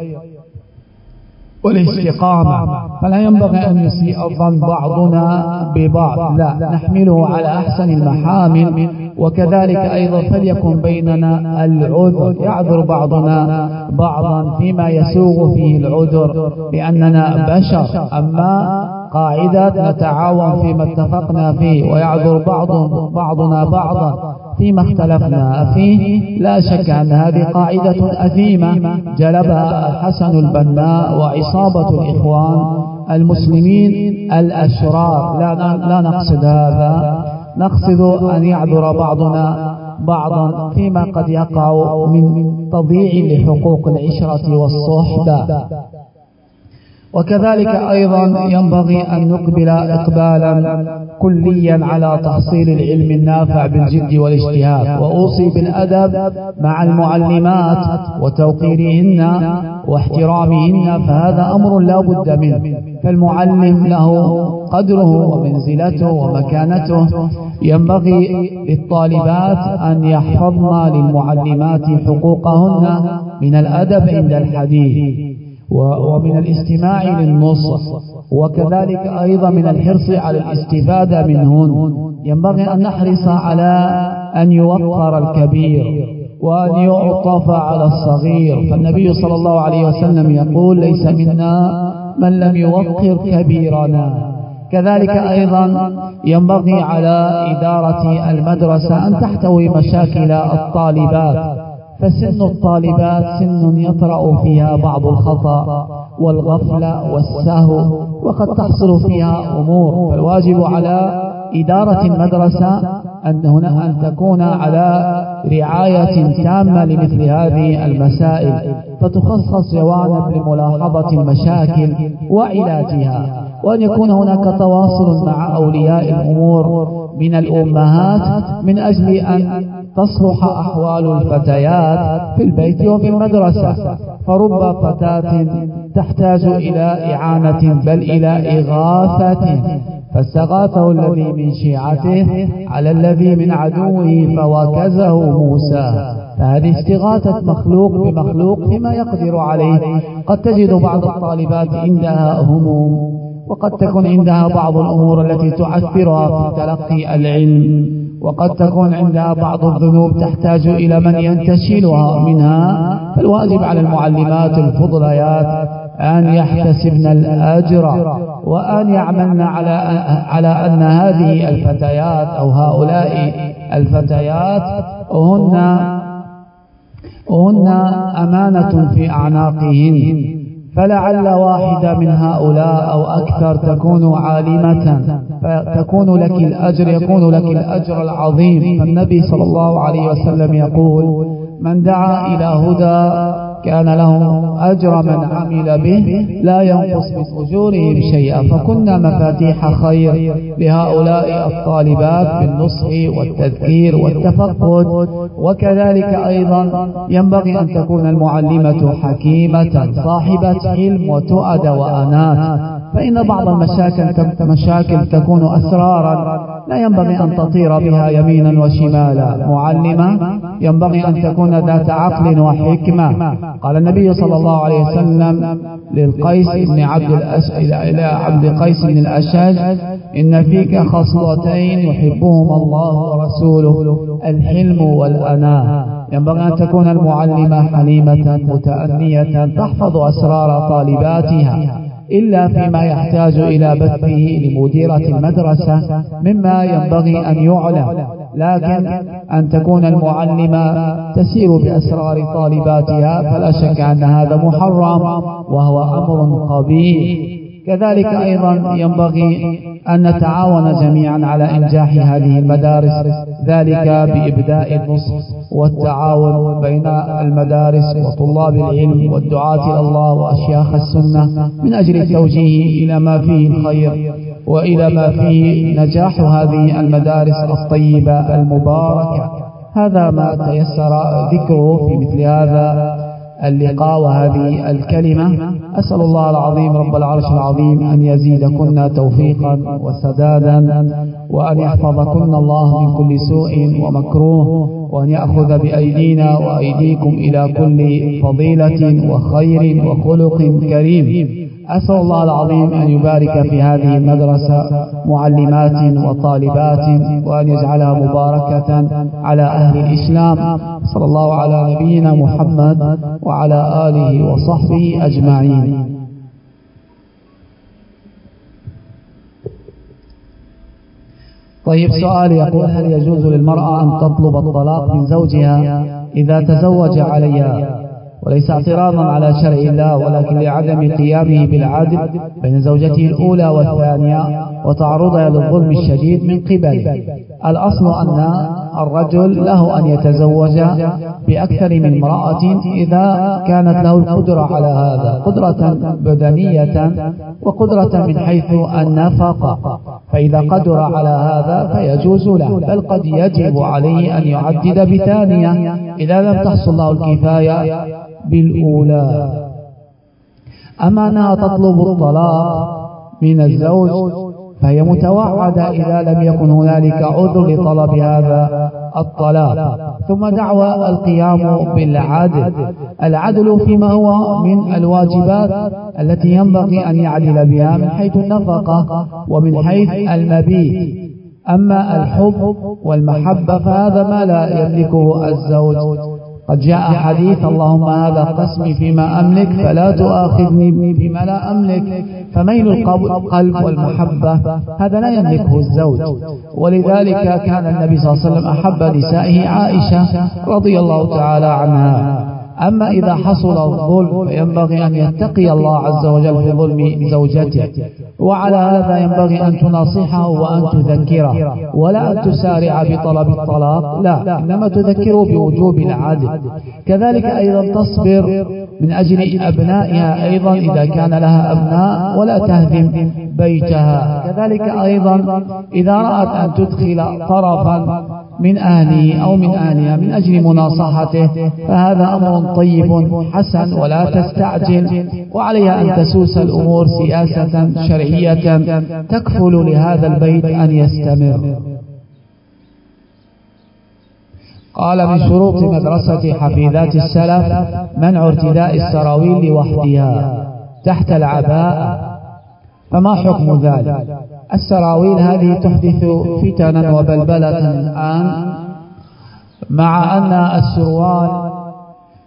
والاستقامة. فلا ينبغي أن يسيء الظن بعضنا ببعض. لا نحمله على أحسن المحامل. وكذلك أيضا فليكن بيننا العذر. يعذر بعضنا بعضا فيما يسوغ فيه العذر. لأننا بشر. أما قاعدة نتعاون فيما اتفقنا فيه. ويعذر بعض بعضنا بعضا. فيما اختلفنا فيه لا شك أن هذه قاعدة أثيمة جلبها الحسن البناء وعصابة الإخوان المسلمين الأشرار. لا, لا نقصد هذا. نقصد أن يعذر بعضنا بعضا فيما قد يقع من تضييع لحقوق العشرة والصحبة. وكذلك أيضا ينبغي أن نقبل إقبالا كليا على تحصيل العلم النافع بالجد والاجتهاد. وأوصي بالأدب مع المعلمات وتوقيرهن واحترامهن فهذا أمر لا بد منه. فالمعلم له قدره ومنزلته ومكانته. ينبغي للطالبات أن يحفظن للمعلمات حقوقهن من الأدب عند الحديث. ومن الاستماع للنص وكذلك أيضا من الحرص على الاستفادة منهن. ينبغي أن نحرص على أن يوقر الكبير وأن يعطف على الصغير. فالنبي صلى الله عليه وسلم يقول ليس منا من لم يوقر كبيرنا كذلك أيضا ينبغي على إدارة المدرسة أن تحتوي مشاكل الطالبات. فسن الطالبات سن يطرأ فيها بعض الخطأ والغفلة والسهو وقد تحصل فيها أمور. فالواجب على إدارة المدرسة أن هنا أن تكون على رعاية تامة لمثل هذه المسائل. فتخصص جوانب لملاحظة المشاكل وعلاجها وأن يكون هناك تواصل مع أولياء الأمور من الأمهات من أجل أن تصلح أحوال الفتيات في البيت وفي المدرسة. فرب فتاة تحتاج إلى إعانة بل إلى إغاثة. فاستغاثه الذي من شيعته على الذي من عدوه فوكزه موسى. فهذه استغاثة مخلوق بمخلوق فيما يقدر عليه. قد تجد بعض الطالبات عندها هموم. وقد تكون عندها بعض الأمور التي تعثرها في تلقي العلم وقد تكون عندها بعض الذنوب تحتاج إلى من ينتشلها منها فالواجب على المعلمات الفضليات أن يحتسبن الأجر وأن يعملن على على أن هذه الفتيات أو هؤلاء الفتيات هن هن أمانة في أعناقهن. فلعل واحدة من هؤلاء أو أكثر تكون عالمة. فتكون لك الأجر يكون لك الأجر العظيم. فالنبي صلى الله عليه وسلم يقول من دعا إلى هدى كان له أجر من عمل به لا ينقص من أجورهم شيئا. فكنا مفاتيح خير لهؤلاء الطالبات بالنصح والتذكير والتفقد. وكذلك أيضا ينبغي أن تكون المعلمة حكيمة صاحبة حلم وتؤد وأنات فإن بعض المشاكل مشاكل تكون أسرارا لا ينبغي أن تطير بها يمينا وشمالا. معلمة ينبغي أن تكون ذات عقل وحكمة. قال النبي صلى الله عليه وسلم للقيس بن عبد الأش... إلى عبد قيس بن الأشج إن فيك خصلتين يحبهما الله ورسوله الحلم والأناة. ينبغي أن تكون المعلمة حليمة متأنية تحفظ أسرار طالباتها إلا فيما يحتاج إلى بثه لمديرة المدرسة مما ينبغي أن يعلم. لكن أن تكون المعلمة تسير بأسرار طالباتها فلا شك أن هذا محرم وهو أمر قبيح. كذلك أيضا ينبغي أن نتعاون جميعا على إنجاح هذه المدارس ذلك بإبداء النصح والتعاون بين المدارس وطلاب العلم والدعاة إلى الله وأشياخ السنة من أجل التوجيه إلى ما فيه الخير. وإلى ما فيه نجاح هذه المدارس الطيبة المباركة. هذا ما تيسر ذكره في مثل هذا اللقاء وهذه الكلمة. أسأل الله العظيم رب العرش العظيم أن يزيدكن توفيقا وسدادا وأن يحفظكن الله من كل سوء ومكروه وأن يأخذ بأيدينا وأيديكم إلى كل فضيلة وخير وخلق كريم. أسأل الله العظيم أن يبارك في هذه المدرسة معلمات وطالبات وأن يجعلها مباركة على أهل الإسلام. صلى الله على نبينا محمد وعلى آله وصحبه أجمعين. طيب سؤال يقول هل يجوز للمرأة أن تطلب الطلاق من زوجها إذا تزوج عليها؟ وليس اعتراضا على شرع الله ولكن لعدم قيامه بالعدل بين زوجته الأولى والثانية وتعرضها للظلم الشديد من قبله. الأصل أن الرجل له أن يتزوج بأكثر من امرأة إذا كانت له القدرة على هذا قدرة بدنية وقدرة من حيث النفقة فإذا قدر على هذا فيجوز له بل قد يجب عليه أن يعدد بثانية. إذا لم تحصل له الكفاية بالأولى. أما أنها تطلب الطلاق من الزوج فهي متوعدة إذا لم يكن هنالك عذر لطلب هذا الطلاق. ثم دعوى القيام بالعدل. العدل فيما هو من الواجبات التي ينبغي أن يعدل بها من حيث النفقة ومن حيث المبيت. أما الحب والمحبة فهذا ما لا يملكه الزوج. قد جاء حديث اللهم هذا قسمي فيما أملك فلا تؤاخذني بما لا أملك. فميل القلب والمحبة هذا لا يملكه الزوج. ولذلك كان النبي صلى الله عليه وسلم أحب نسائه عائشة رضي الله تعالى عنها. أما إذا حصل الظلم فينبغي أن يتقي الله عز وجل في ظلم زوجته. وعلى هذا ينبغي أن تناصحه وأن تذكره. ولا أن تسارع بطلب الطلاق. لا إنما تذكره بوجوب العدل. كذلك أيضا تصبر من أجل أبنائها أيضا إذا كان لها أبناء ولا تهدم بيتها. كذلك أيضا إذا رأت أن تدخل طرفا من أهله أو من أهلها من أجل مناصحته فهذا أمر طيب حسن ولا تستعجل. وعليها أن تسوس الأمور سياسة شرعية. تكفل لهذا البيت أن يستمر. قال من شروط مدرسة حفيظات السلف منع ارتداء السراويل لوحدها. تحت العباءة فما حكم ذلك؟ السراويل هذه تحدث فتنا وبلبلة الآن مع أن السروال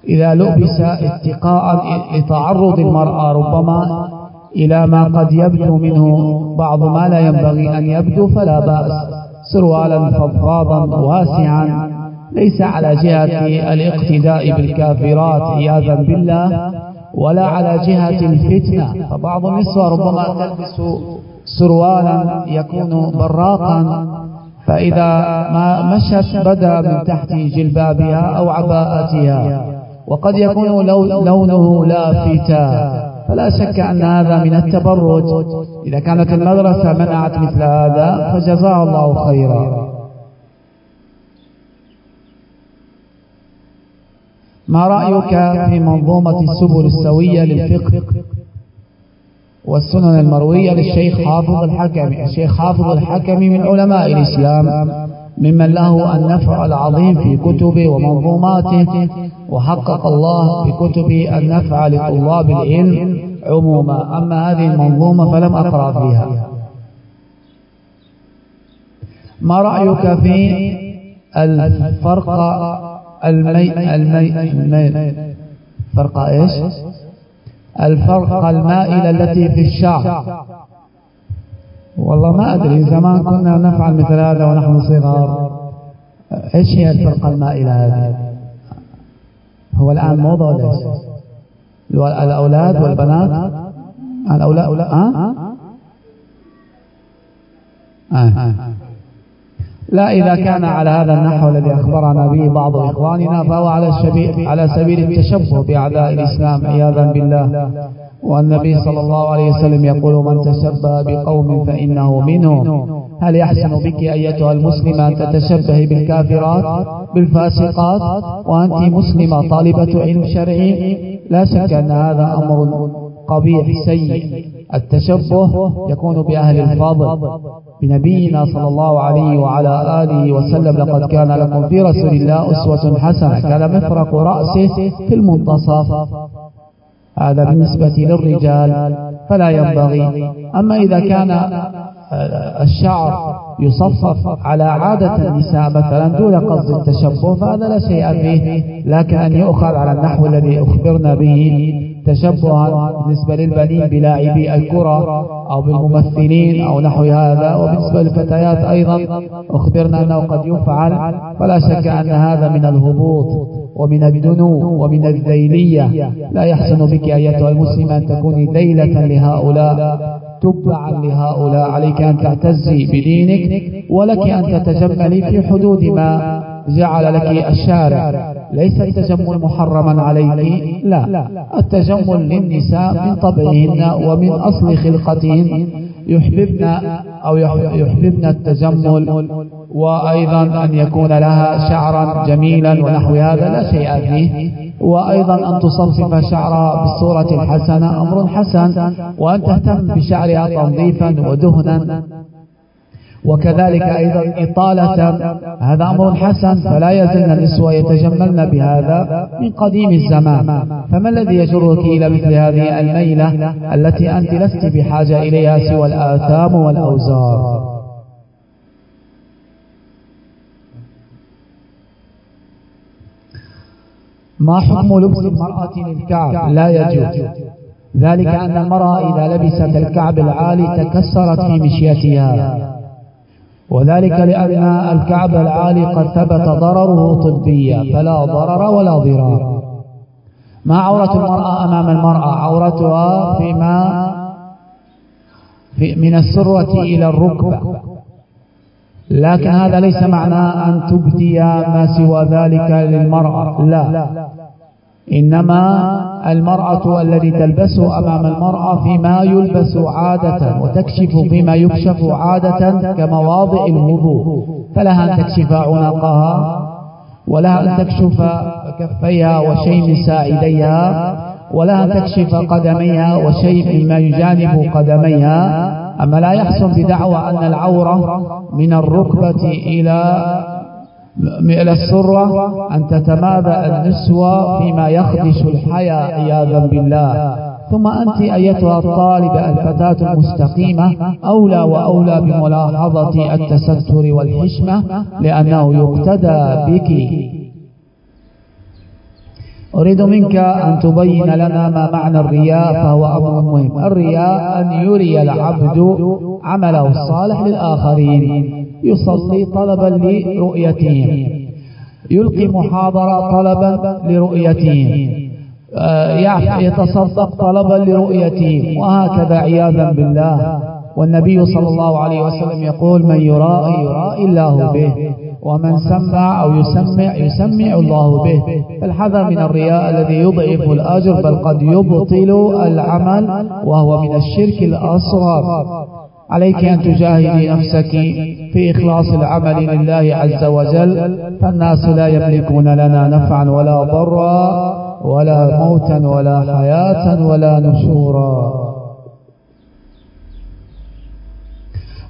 إذا لبس اتقاء لتعرض المرأة ربما إلى ما قد يبدو منه بعض ما لا ينبغي أن يبدو فلا بأس. سروالا فضفاضا واسعا ليس على جهة الاقتداء بالكافرات عياذا بالله ولا على جهة الفتنة. فبعض النسوة ربما تلبس سروالا يكون براقا. فإذا ما مشت بدا من تحت جلبابها أو عباءتها وقد يكون لونه لافتا فلا شك أن هذا من التبرج. إذا كانت المدرسة منعت مثل هذا فجزاه الله خيرا. ما رأيك في منظومة السبل السوية للفقه؟ والسنن المروية للشيخ حافظ الحكمي. الشيخ حافظ الحكمي من علماء الإسلام ممن له النفع العظيم في كتبه ومنظوماته وحقق الله بكتبه النفع لطلاب العلم عموما. أما هذه المنظومة فلم أقرأ فيها. ما رأيك في الفرق المي المي المي فرق إيش؟ الفرقة المائلة التي في الشعر. والله ما أدري زمان كنا نفعل مثل هذا ونحن صغار. إيش هي الفرقة المائلة هذه؟ هو الآن موضة ولا الأولاد والبنات؟ الأولاد ها؟ آه. آه. لا إذا كان على هذا النحو الذي أخبرنا به بعض إخواننا فهو على, على سبيل التشبه بأعداء الإسلام عياذا بالله. والنبي صلى الله عليه وسلم يقول من تشبه بقوم فإنه منهم. هل يحسن بك أيتها المسلمة أن تتشبه بالكافرات بالفاسقات وأنت مسلمة طالبة علم شرعي؟ لا شك أن هذا أمر قبيح سيء. التشبه يكون بأهل الفضل بنبينا صلى الله عليه وعلى آله وسلم لقد كان لكم في رسول الله أسوة حسنة. كان مفرق رأسه في المنتصف. هذا بالنسبة للرجال فلا ينبغي. أما إذا كان الشعر يصفف على عادة النساء مثلا دون قصد التشبه فهذا لا شيء فيه لكن أن يؤخذ على النحو الذي أخبرنا به. تشبها بالنسبة للبنين بلاعبي الكرة أو بالممثلين أو نحو هذا. وبالنسبة للفتيات أيضا أخبرنا أنه قد يفعل فلا شك أن هذا من الهبوط ومن الدنو ومن الذيلية لا يحسن بك أيتها المسلمة أن تكوني ذيلة لهؤلاء تبعا لهؤلاء. عليك أن تعتزي بدينك ولك أن تتجملي في حدود ما جعل لك الشارع. ليس التجمل محرما عليك؟ لا. التجمل للنساء من طبعهن ومن أصل خلقتهن يحببن أو يحببن التجمل وأيضا أن يكون لها شعرا جميلا ونحو هذا لا شيء فيه. وأيضا أن تصفف شعرها بالصورة الحسنة أمر حسن. وأن تهتم بشعرها تنظيفا ودهنا. وكذلك أيضا إطالة. هذا أمر حسن فلا يزلن النسوة يتجملن بهذا من قديم الزمان. فما الذي يجرك إلى مثل هذه الميلة التي أنت لست بحاجة إليها سوى الآثام والأوزار؟ ما حكم لبس المرأة للكعب؟ لا يجوز. ذلك أن المرأة إذا لبست الكعب العالي تكسرت في مشيتها. وذلك لأن الكعب العالي قد ثبت ضرره طبيا فلا ضرر ولا ضرار. ما عورة المرأة أمام المرأة؟ عورتها فيما في من السرة إلى الركبة. لكن هذا ليس معناه أن تبدي ما سوى ذلك للمرأة. لا. إنما المرأة الذي تلبسه أمام المرأة فيما يلبس عادة وتكشف فيما يكشف عادة كمواضع الوضوء فلها أن تكشف عنقها ولها أن تكشف كفيها وشيء من ساعديها ولها أن تكشف قدميها وشيء مما يجانب قدميها. أما لا يحسن بدعوى أن العورة من الركبة إلى إلى السرة أن تتمادى النسوة فيما يخدش الحياة عياذا بالله. ثم أنت أيتها الطالبة الفتاة المستقيمة أولى وأولى بملاحظة التستر والحشمة لأنه يقتدى بك. أريد منك أن تبين لنا ما معنى الرياء فهو أمر مهم. الرياء أن يري العبد عمله الصالح للآخرين. يصلي طلبا لرؤيتهم. يلقي محاضرة طلبا لرؤيتهم. آه، يتصدق طلبا لرؤيتهم. وهكذا عياذا بالله. والنبي صلى الله عليه وسلم يقول من يرائي يرائي الله به ومن سمع أو يسمع يسمع الله به. فالحذر من الرياء الذي يضعف الأجر بل قد يبطل العمل وهو من الشرك الأصغر. عليك أن تجاهدي نفسك في إخلاص العمل لله عز وجل. فالناس لا يملكون لنا نفعا ولا ضرا ولا موتا ولا حياة ولا نشورا.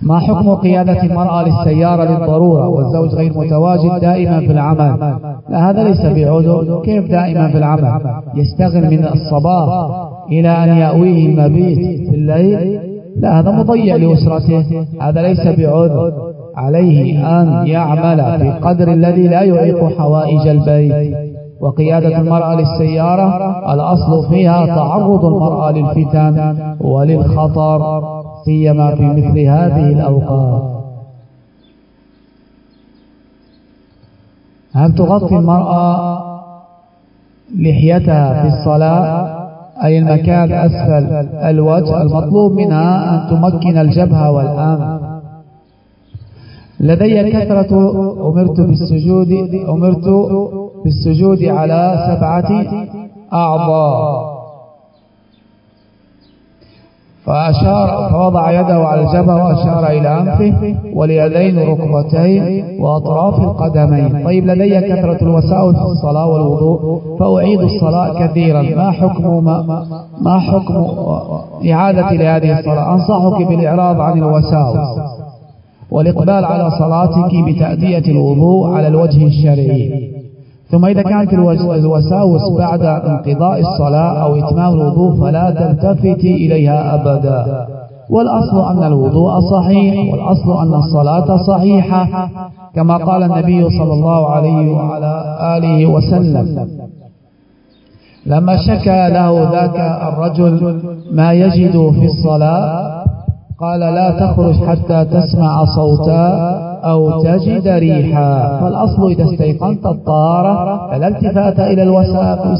ما حكم قيادة المرأة للسيارة للضرورة والزوج غير متواجد دائما في العمل. لا هذا ليس بعذر. كيف دائما في العمل؟ يستغل من الصباح إلى أن يأويه المبيت في الليل. لا هذا مضيع لأسرته. هذا ليس بعذر. عليه أن يعمل في قدر الذي لا يعيق حوائج البيت. وقيادة المرأة للسيارة الأصل فيها تعرض المرأة للفتن وللخطر سيما في مثل هذه الأوقات. هل تغطي المرأة لحيتها في الصلاة؟ أي المكان أسفل الوجه المطلوب منها أن تمكن الجبهة والأنف لدي كثرة أمرت بالسجود أمرت بالسجود على سبعة أعضاء. فأشار فوضع يده على الجبهة وأشار إلى أنفه واليدين ركبتين وأطراف القدمين. طيب لدي كثرة الوساوس في الصلاة والوضوء فأعيد الصلاة كثيرا. ما حكم ما, ما حكم إعادة لهذه الصلاة؟ أنصحك بالإعراض عن الوساوس والإقبال على صلاتك بتأدية الوضوء على الوجه الشرعي. ثم إذا كانت الوساوس بعد انقضاء الصلاة أو إتمام الوضوء فلا تلتفتي إليها أبدا. والأصل أن الوضوء صحيح والأصل أن الصلاة صحيحة كما قال النبي صلى الله عليه وعلى آله وسلم. لما شكى له ذاك الرجل ما يجد في الصلاة قال لا تخرج حتى تسمع صوتا أو تجد ريحا. فالأصل إذا استيقنت الطهارة فلا التفات إلى الوساوس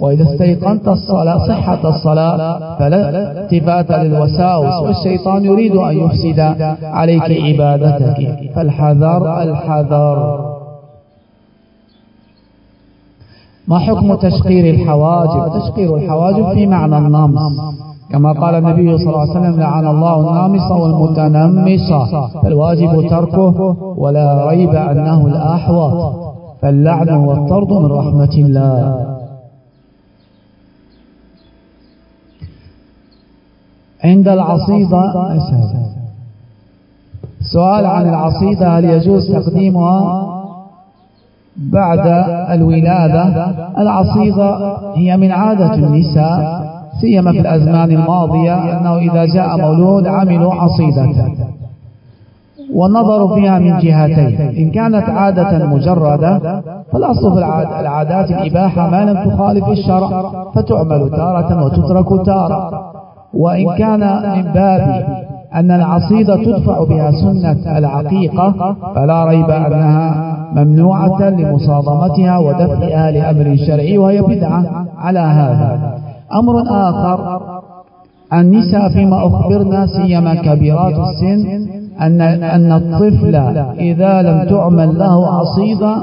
وإذا استيقنت الصلاة صحة الصلاة فلا التفات للوساوس والشيطان يريد أن يفسد عليك عبادتك. فالحذر الحذر. ما حكم تشقير الحواجب؟ تشقير الحواجب في معنى النمص كما قال النبي صلى الله عليه وسلم لعن الله النامص والمتنمص فالواجب تركه ولا ريب أنه الأحوط فاللعن والطرد من رحمة الله. عند العصيدة سؤال عن العصيدة هل يجوز تقديمها بعد الولادة؟ العصيدة هي من عادة النساء سيما في الأزمان الماضية أنه إذا جاء مولود عملوا عصيدة. والنظر فيها من جهتين. إن كانت عادة مجردة فالأصل في العادات الإباحة ما لم تخالف الشرع فتعمل تارة وتترك تارة. وإن كان من باب أن العصيدة تدفع بها سنة العقيقة فلا ريب أنها ممنوعة لمصادمتها ودفعها لأمر شرعي وهي بدعة على هذا. أمر آخر النساء فيما أخبرنا سيما كبيرات السن أن أن الطفل إذا لم تعمل له عصيدة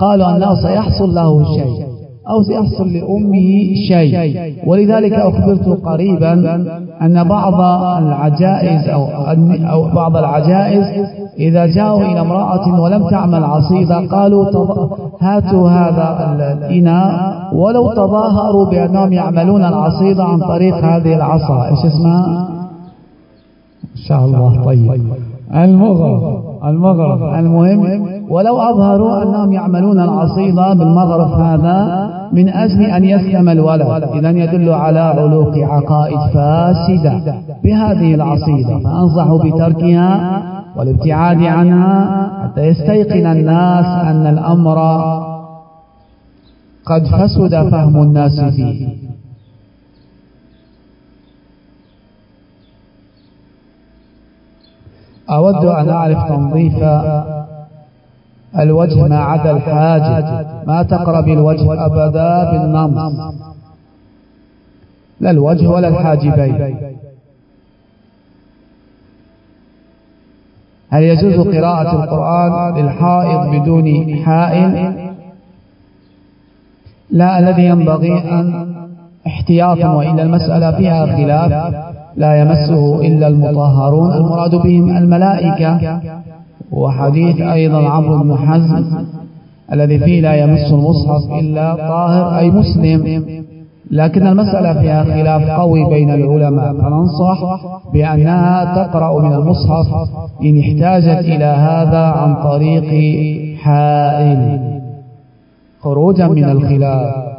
قالوا أنه سيحصل له شيء. أو سيحصل لأمه شيء. ولذلك أخبرت قريبا أن بعض العجائز أو, أو بعض العجائز إذا جاءوا إلى امرأة ولم تعمل عصيدة قالوا هاتوا هذا الإناء ولو تظاهروا بأنهم يعملون العصيدة عن طريق هذه العصا. إيش اسمها؟ إن شاء الله. طيب. المغرب. المغرب. المهم ولو أظهروا أنهم يعملون العصيدة بالمغرب هذا من أجل أن يسلم الولد. إذا يدل على علوق عقائد فاسدة بهذه العصيدة. فأنصحوا بتركها والابتعاد عنها حتى يستيقن الناس أن الأمر قد فسد فهم الناس فيه. أود أن أعرف تنظيف الوجه ما عدا الحاجب ما تقرب الوجه أبدا بالنمص. لا الوجه ولا الحاجبين. هل يجوز قراءة القرآن للحائض بدون حائل لا الذي ينبغي أن احتياطا وإلا المسألة فيها خلاف. لا يمسه إلا المطهرون. المراد بهم الملائكة. وحديث أيضا عمرو بن حزم الذي فيه لا يمس المصحف إلا طاهر أي مسلم. لكن المسألة فيها خلاف قوي بين العلماء. فننصح بأنها تقرأ من المصحف إن احتاجت إلى هذا عن طريق حائل. خروجا من الخلاف.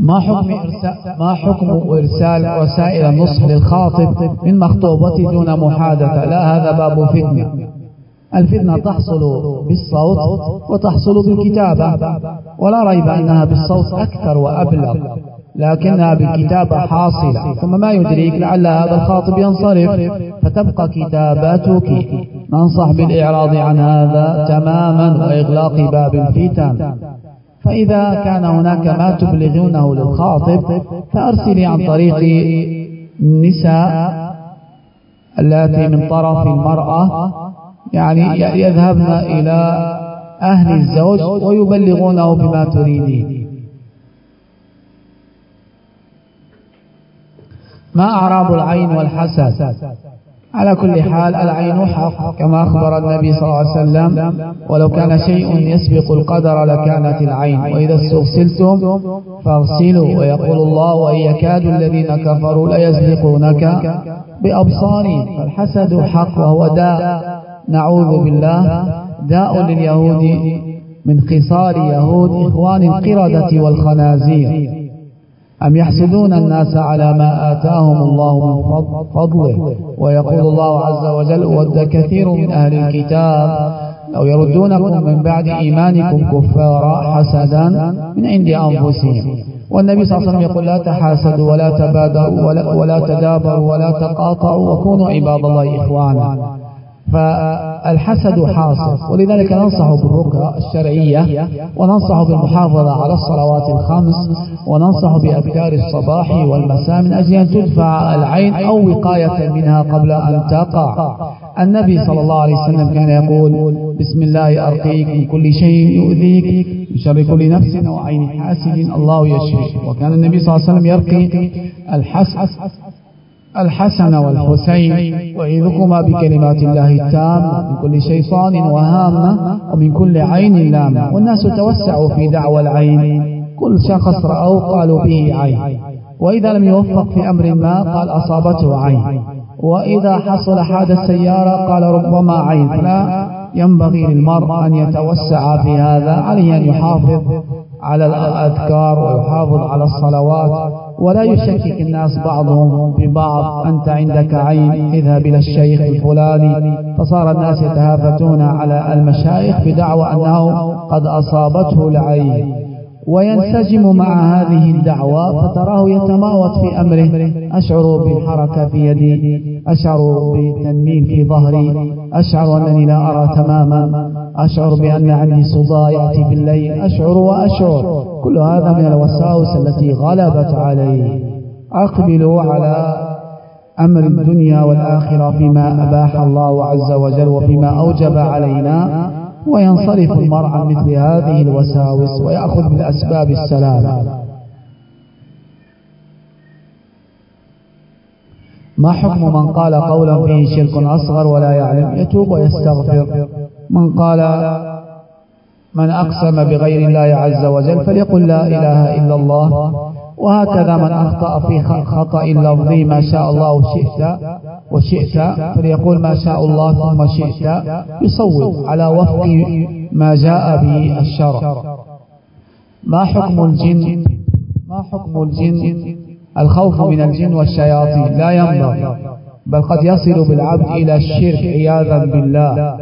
ما حكم إرسال ما حكم إرسال وسائل النصح للخاطب من مخطوبته دون محادثة؟ لا هذا باب فتنة. الفتنة تحصل بالصوت وتحصل بالكتابة ولا ريب أنها بالصوت أكثر وأبلغ لكنها بالكتابة حاصلة. ثم ما يدريك لعل هذا الخاطب ينصرف فتبقى كتاباتك. ننصح بالإعراض عن هذا تماما وإغلاق باب الفتن. فإذا كان هناك ما تبلغونه للخاطب فأرسلي عن طريق النساء التي من طرف المرأة يعني يذهبن إلى أهل الزوج ويبلغونه بما تريدين. ما أعراب العين والحسد؟ على كل حال العين حق كما أخبر النبي صلى الله عليه وسلم ولو كان شيء يسبق القدر لكانت العين. وإذا استغسلتم فاغسلوا ويقول الله وإن يكاد الذين كفروا ليزلقونك بأبصارهم فالحسد حق وهو داء. نعوذ بالله. داء لليهود من خصال يهود إخوان القردة والخنازير. أم يحسدون الناس على ما آتاهم الله من فضله؟ ويقول الله عز وجل ود كثير من أهل الكتاب لو يردونكم من بعد إيمانكم كفارا حسدا من عند أنفسهم. والنبي صلى الله عليه وسلم يقول لا تحاسدوا ولا تبادروا ولا, ولا تدابروا ولا تقاطعوا وكونوا عباد الله إخوانا. فالحسد حاصل. ولذلك ننصح بالرقى الشرعية وننصح بالمحافظة على الصلوات الخمس وننصح بأذكار الصباح والمساء من أجل أن تدفع العين أو وقاية منها قبل أن تقع. النبي صلى الله عليه وسلم كان يقول بسم الله أرقيك من كل شيء يؤذيك من شر كل نفس أو عين حاسد الله يشفي وكان النبي صلى الله عليه وسلم يرقي الحسد. الحسن والحسين وإذكما بكلمات الله التامة من كل شيطان وهامة ومن كل عين لامة. والناس توسعوا في دعوى العين. كل شخص رأوا قالوا به عين. وإذا لم يوفق في أمر ما قال أصابته عين. وإذا حصل حادث سيارة قال ربما عين فلا ينبغي للمرء أن يتوسع في هذا عليه أن يحافظ على الأذكار ويحافظ على الصلوات. ولا يشكك الناس بعضهم ببعض أنت عندك عين اذهب إلى الشيخ الفلاني. فصار الناس يتهافتون على المشايخ بدعوى أنه قد أصابته العين. وينسجم مع هذه الدعوة فتراه يتماوت في أمره. أشعر بالحركة في يدي أشعر بتنميل في ظهري أشعر أنني لا أرى تماما. أشعر بأن عندي صداع يأتي بالليل أشعر وأشعر. كل هذا من الوساوس التي غلبت عليه أقبلوا على أمر الدنيا والآخرة فيما أباح الله عز وجل وفيما أوجب علينا وينصرف المرء عن مثل هذه الوساوس ويأخذ بالأسباب السلامة ما حكم من قال قولا فيه شرك أصغر ولا يعلم؟ يتوب ويستغفر. من قال من أقسم بغير الله عز وجل فليقل لا إله إلا الله وهكذا من أخطأ في خطأ لفظي ما شاء الله شئت وشئت فليقول ما شاء الله ثم شئت يصوب على وفق ما جاء به الشرع. ما حكم الجن؟ ما حكم الجن؟ الخوف من الجن والشياطين لا ينبغي بل قد يصل بالعبد إلى الشرك عياذا بالله.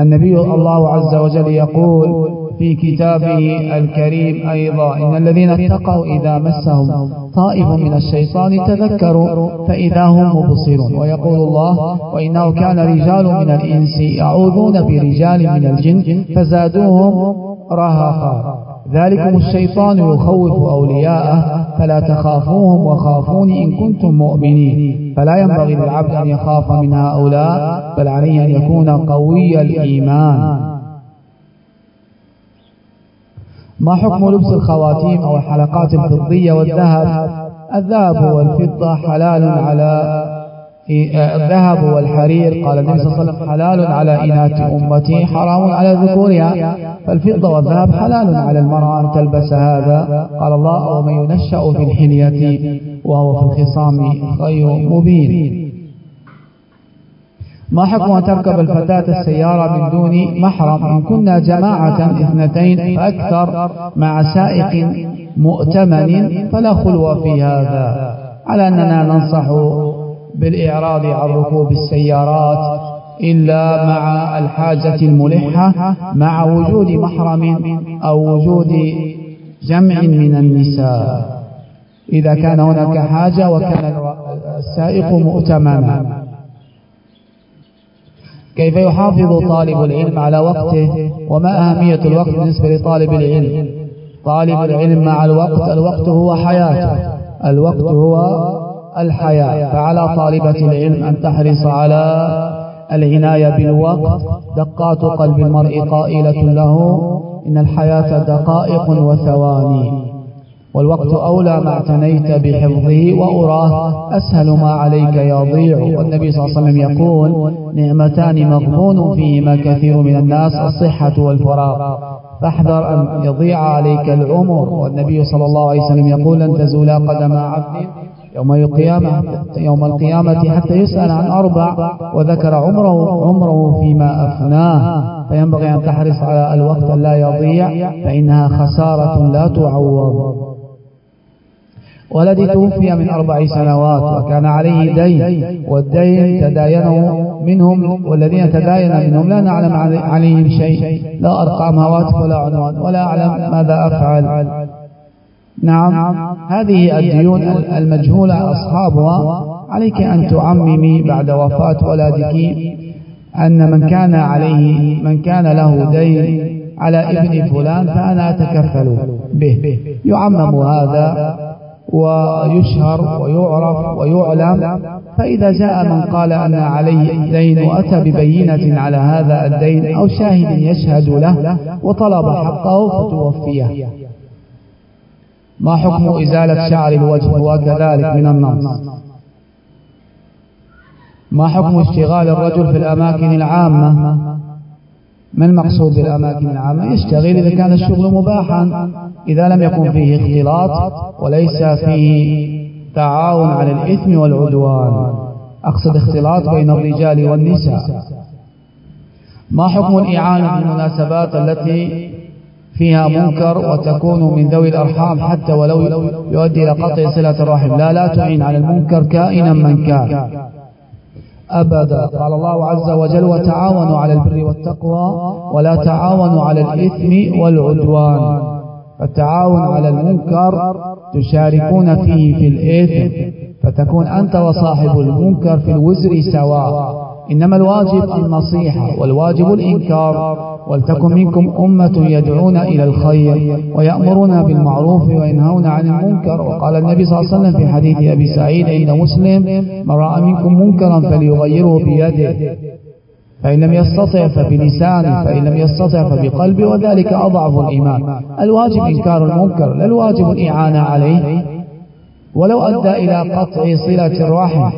النبي الله عز وجل يقول في كتابه الكريم أيضا إن الذين اتقوا إذا مسهم طائف من الشيطان تذكروا فإذا هم مبصرون. ويقول الله وإنه كان رجال من الإنس يعوذون برجال من الجن فزادوهم رهقا ذلكم الشيطان يخوف أولياءه فلا تخافوهم وخافوني إن كنتم مؤمنين. فلا ينبغي للعبد أن يخاف من هؤلاء بل عليه أن يكون قوي الإيمان. ما حكم لبس الخواتيم أو الحلقات الفضية والذهب؟ الذهب والفضة حلال على الذهب والحرير. قال النبي صلى الله عليه وسلم حلال على إناث أمتي حرام على ذكورها فالفضة والذهب حلال على المرأة أن تلبس هذا. قال الله ومن ينشأ في الحلية وهو في الخصام غير مبين. ما حكم أن تركب الفتاة السيارة من دون محرم؟ إن كنا جماعة اثنتين فأكثر مع سائق مؤتمن فلا خلو في هذا. على أننا ننصح بالإعراض عن ركوب السيارات إلا مع الحاجة الملحة مع وجود محرم أو وجود جمع من النساء. إذا كان هناك حاجة وكان السائق مؤتمنا كيف يحافظ طالب العلم على وقته وما أهمية الوقت بالنسبة لطالب العلم؟ طالب العلم مع الوقت الوقت هو حياته. الوقت هو الحياة. فعلى طالبة العلم أن تحرص على العناية بالوقت. دقات قلب المرء قائلة له إن الحياة دقائق وثواني. والوقت أولى ما اعتنيت بحفظه وأراه. أسهل ما عليك يضيع والنبي صلى الله عليه وسلم يقول نعمتان مغبون فيهما كثير من الناس الصحة والفراغ فاحذر أن يضيع عليك العمر. والنبي صلى الله عليه وسلم يقول لن تزولا قدم عبد يوم القيامة يوم القيامة حتى يسأل عن أربع وذكر عمره عمره فيما أفناه. فينبغي أن تحرص على الوقت لا يضيع فإنها خسارة لا تعوض. ولدي توفي من أربع سنوات وكان عليه دين والدين تداينوا منهم والذين تداين منهم لا نعلم عليهم شيء. لا أرقام هواتف ولا عنوان ولا أعلم ماذا أفعل. نعم. هذه الديون المجهولة أصحابها. عليك أن تعممي بعد وفاة ولدك أن من كان عليه من كان له دين على ابن فلان فأنا أتكفل به. يعمم هذا ويشهر ويعرف ويعلم. فإذا جاء من قال أن عليه دين وأتى ببينة على هذا الدين أو شاهد يشهد له وطلب حقه فتوفيه. ما حكم إزالة شعر الوجه وكذلك من النص؟ ما حكم اشتغال الرجل في الأماكن العامة؟ ما المقصود بالأماكن العامة؟ يشتغل إذا كان الشغل مباحا إذا لم يكن فيه اختلاط وليس فيه تعاون على الإثم والعدوان. أقصد اختلاط بين الرجال والنساء. ما حكم الإعانة في المناسبات التي فيها منكر وتكون من ذوي الأرحام حتى ولو يؤدي إلى قطع صلة الرحم. لا لا تعين على المنكر كائنا من كان. أبدا. قال الله عز وجل وتعاونوا على البر والتقوى ولا تعاونوا على الإثم والعدوان. فالتعاون على المنكر تشاركون فيه في الإثم فتكون أنت وصاحب المنكر في الوزر سواء. إنما الواجب النصيحة والواجب الإنكار ولتكن منكم أمة يدعون إلى الخير ويأمرون بالمعروف وينهون عن المنكر. وقال النبي صلى الله عليه وسلم في حديث أبي سعيد عند مسلم من رأى منكم منكرا فليغيره بيده فإن لم يستطع فبلسانه فإن لم يستطع فبقلبه وذلك أضعف الإيمان. الواجب إنكار المنكر لا الواجب الإعانة عليه. ولو أدى إلى قطع صلة الرحم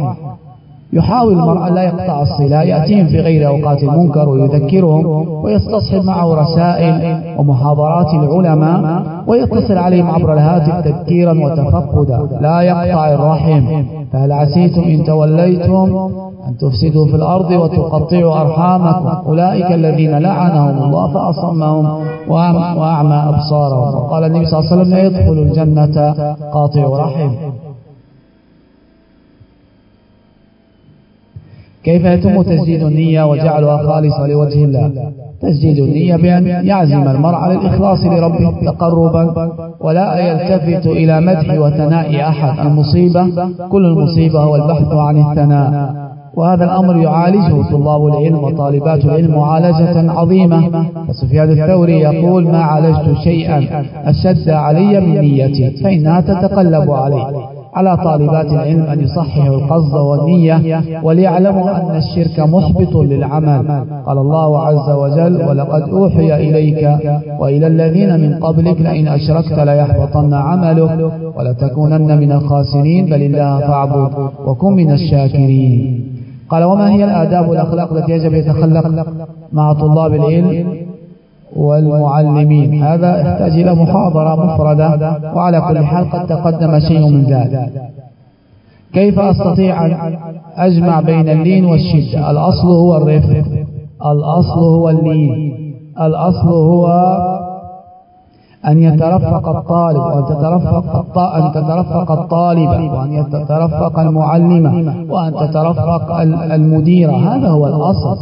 يحاول المرء لا يقطع الصلة يأتيهم في غير أوقات المنكر ويذكرهم ويستصحب معه رسائل ومحاضرات العلماء ويتصل عليهم عبر الهاتف تذكيرا وتفقدا. لا يقطع الرحم. فهل عسيتم إن توليتم أن تفسدوا في الأرض وتقطعوا أرحامكم؟ أولئك الذين لعنهم الله فأصمهم وأعمى أبصارهم. وقال النبي صلى الله عليه وسلم لا يدخل الجنة قاطع رحم. كيف يتم تسجيل النية وجعلها خالصة لوجه الله؟ تسجيل النية بأن يعزم المرء على الإخلاص لربه تقربا ولا يلتفت إلى مدح وثناء أحد. المصيبة كل المصيبة هو البحث عن الثناء. وهذا الأمر يعالجه طلاب العلم وطالبات العلم معالجة عظيمة. فسفيان الثوري يقول ما عالجت شيئا أشد علي من نيتي فإنها تتقلب علي. على طالبات العلم أن يصححوا القصد والنية وليعلموا أن الشرك محبط للعمل. قال الله عز وجل ولقد أوحي إليك وإلى الذين من قبلك لئن أشركت ليحبطن عملك ولتكونن من الخاسرين بل الله فاعبد وكن من الشاكرين. قال وما هي الآداب والأخلاق التي يجب يتخلق مع طلاب العلم؟ والمعلمين. هذا يحتاج إلى محاضرة مفردة وعلى كل حال قد تقدم شيء من ذلك. كيف أستطيع أن أجمع بين اللين والشدة؟ الأصل هو الرفق الأصل هو اللين الأصل هو أن يترفق الطالب وأن تترفق أن تترفق الطالبة وأن تترفق المعلمة وأن تترفق المديرة. هذا هو الأصل.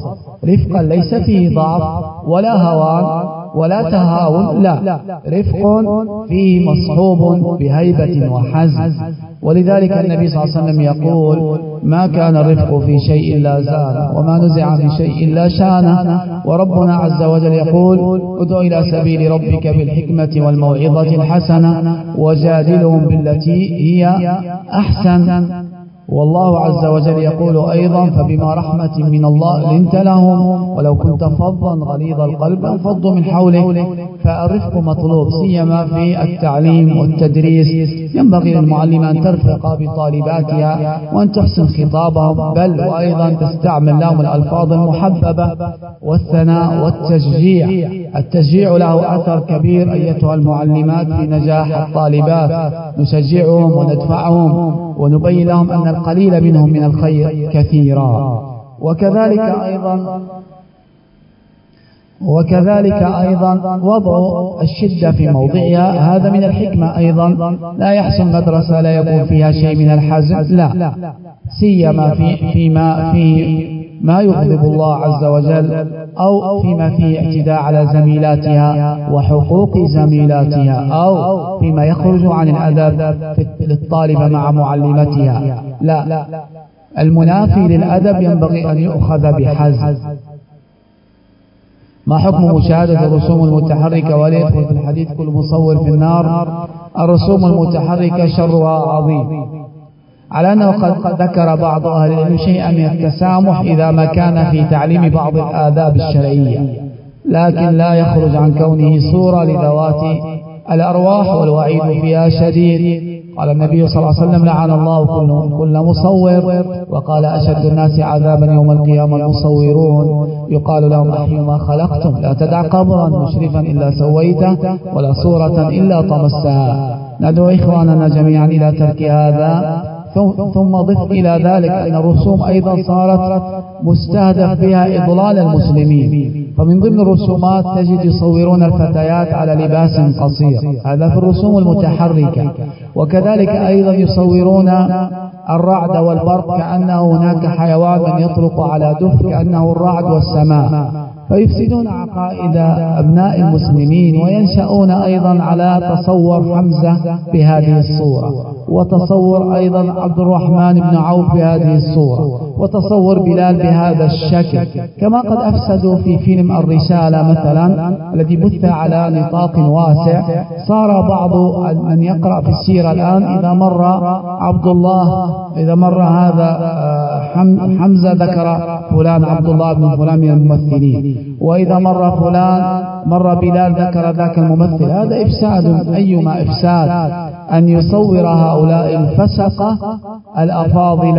رفقا ليس فيه ضعف ولا هوان ولا تهاون لا. رفق فيه مصحوب بهيبة وحزم. ولذلك النبي صلى الله عليه وسلم يقول ما كان الرفق في شيء إلا زان وما نزع في شيء إلا شانه. وربنا عز وجل يقول ادع إلى سبيل ربك بالحكمة والموعظة الحسنة وجادلهم بالتي هي أحسن. والله عز وجل يقول أيضا فبما رحمة من الله لنت لهم ولو كنت فظا غليظ القلب انفضوا من حولك فالرفق مطلوب سيما في التعليم والتدريس. ينبغي للمعلم أن ترفق بطالباتها وأن تحسن خطابهم بل وأيضا تستعمل لهم الألفاظ المحببة والثناء والتشجيع. التشجيع له أثر كبير أيتها المعلمات في نجاح الطالبات. نشجعهم وندفعهم ونبين لهم أن القليل منهم من الخير كثيرا. وكذلك أيضا وكذلك أيضا وضع الشدة في موضعها. هذا من الحكمة أيضا. لا يحسن مدرسة لا يكون فيها شيء من الحزن لا. سيما في فيما في ما يغضب الله عز وجل أو فيما فيه اعتداء على زميلاتها وحقوق زميلاتها أو فيما يخرج عن الأدب للطالبة مع معلمتها. لا. المنافي للأدب ينبغي أن يؤخذ بحزم ما حكم مشاهدة الرسوم المتحركة ولا يدخل في الحديث كل مصور في النار. الرسوم المتحركة شرها عظيم. على أنه قد ذكر بعض أهل العلم شيئا من التسامح إذا ما كان في تعليم بعض الآداب الشرعية لكن لا يخرج عن كونه صورة لذوات الأرواح والوعيد فيها شديد. قال النبي صلى الله عليه وسلم لعن الله كل, كل مصور وقال أشد الناس عذابا يوم القيامة المصورون. يقال لهم أحيوا ما خلقتم لا تدع قبرا مشرفا إلا سويته ولا صورة إلا طمستها. ندعو إخواننا جميعا إلى ترك هذا. ثم ضف إلى ذلك أن الرسوم أيضا صارت مستهدف بها إضلال المسلمين. فمن ضمن الرسومات تجد يصورون الفتيات على لباس قصير. هذا في الرسوم المتحركة. وكذلك أيضا يصورون الرعد والبرق كأنه هناك حيوان يطلق على دف كأنه الرعد والسماء. فيفسدون عقائد أبناء المسلمين وينشأون أيضا على تصور حمزة بهذه الصورة. وتصور أيضا عبد الرحمن بن عوف بهذه الصورة وتصور بلال بهذا الشكل. كما قد أفسدوا في فيلم الرسالة مثلا الذي بث على نطاق واسع صار بعض من يقرأ في السيرة الآن إذا مر عبد الله إذا مر هذا آه، حمزة ذكر فلان عبد الله بن فلان من الممثلين. وإذا مر فلان مر بلال ذكر ذاك الممثل. هذا إفساد أيما إفساد. أن يصور هؤلاء الفسقة الأفاضل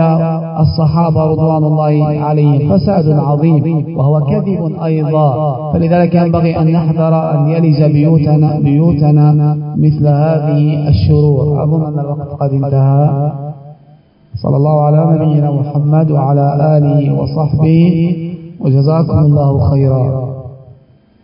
الصحابة رضوان الله عليهم. فساد عظيم وهو كذب أيضا. فلذلك ينبغي أن نحذر أن يلج بيوتنا, بيوتنا مثل هذه الشرور. أظن أن الوقت قد انتهى. صلى الله على نبينا محمد وعلى آله وصحبه وجزاكم الله خيرا.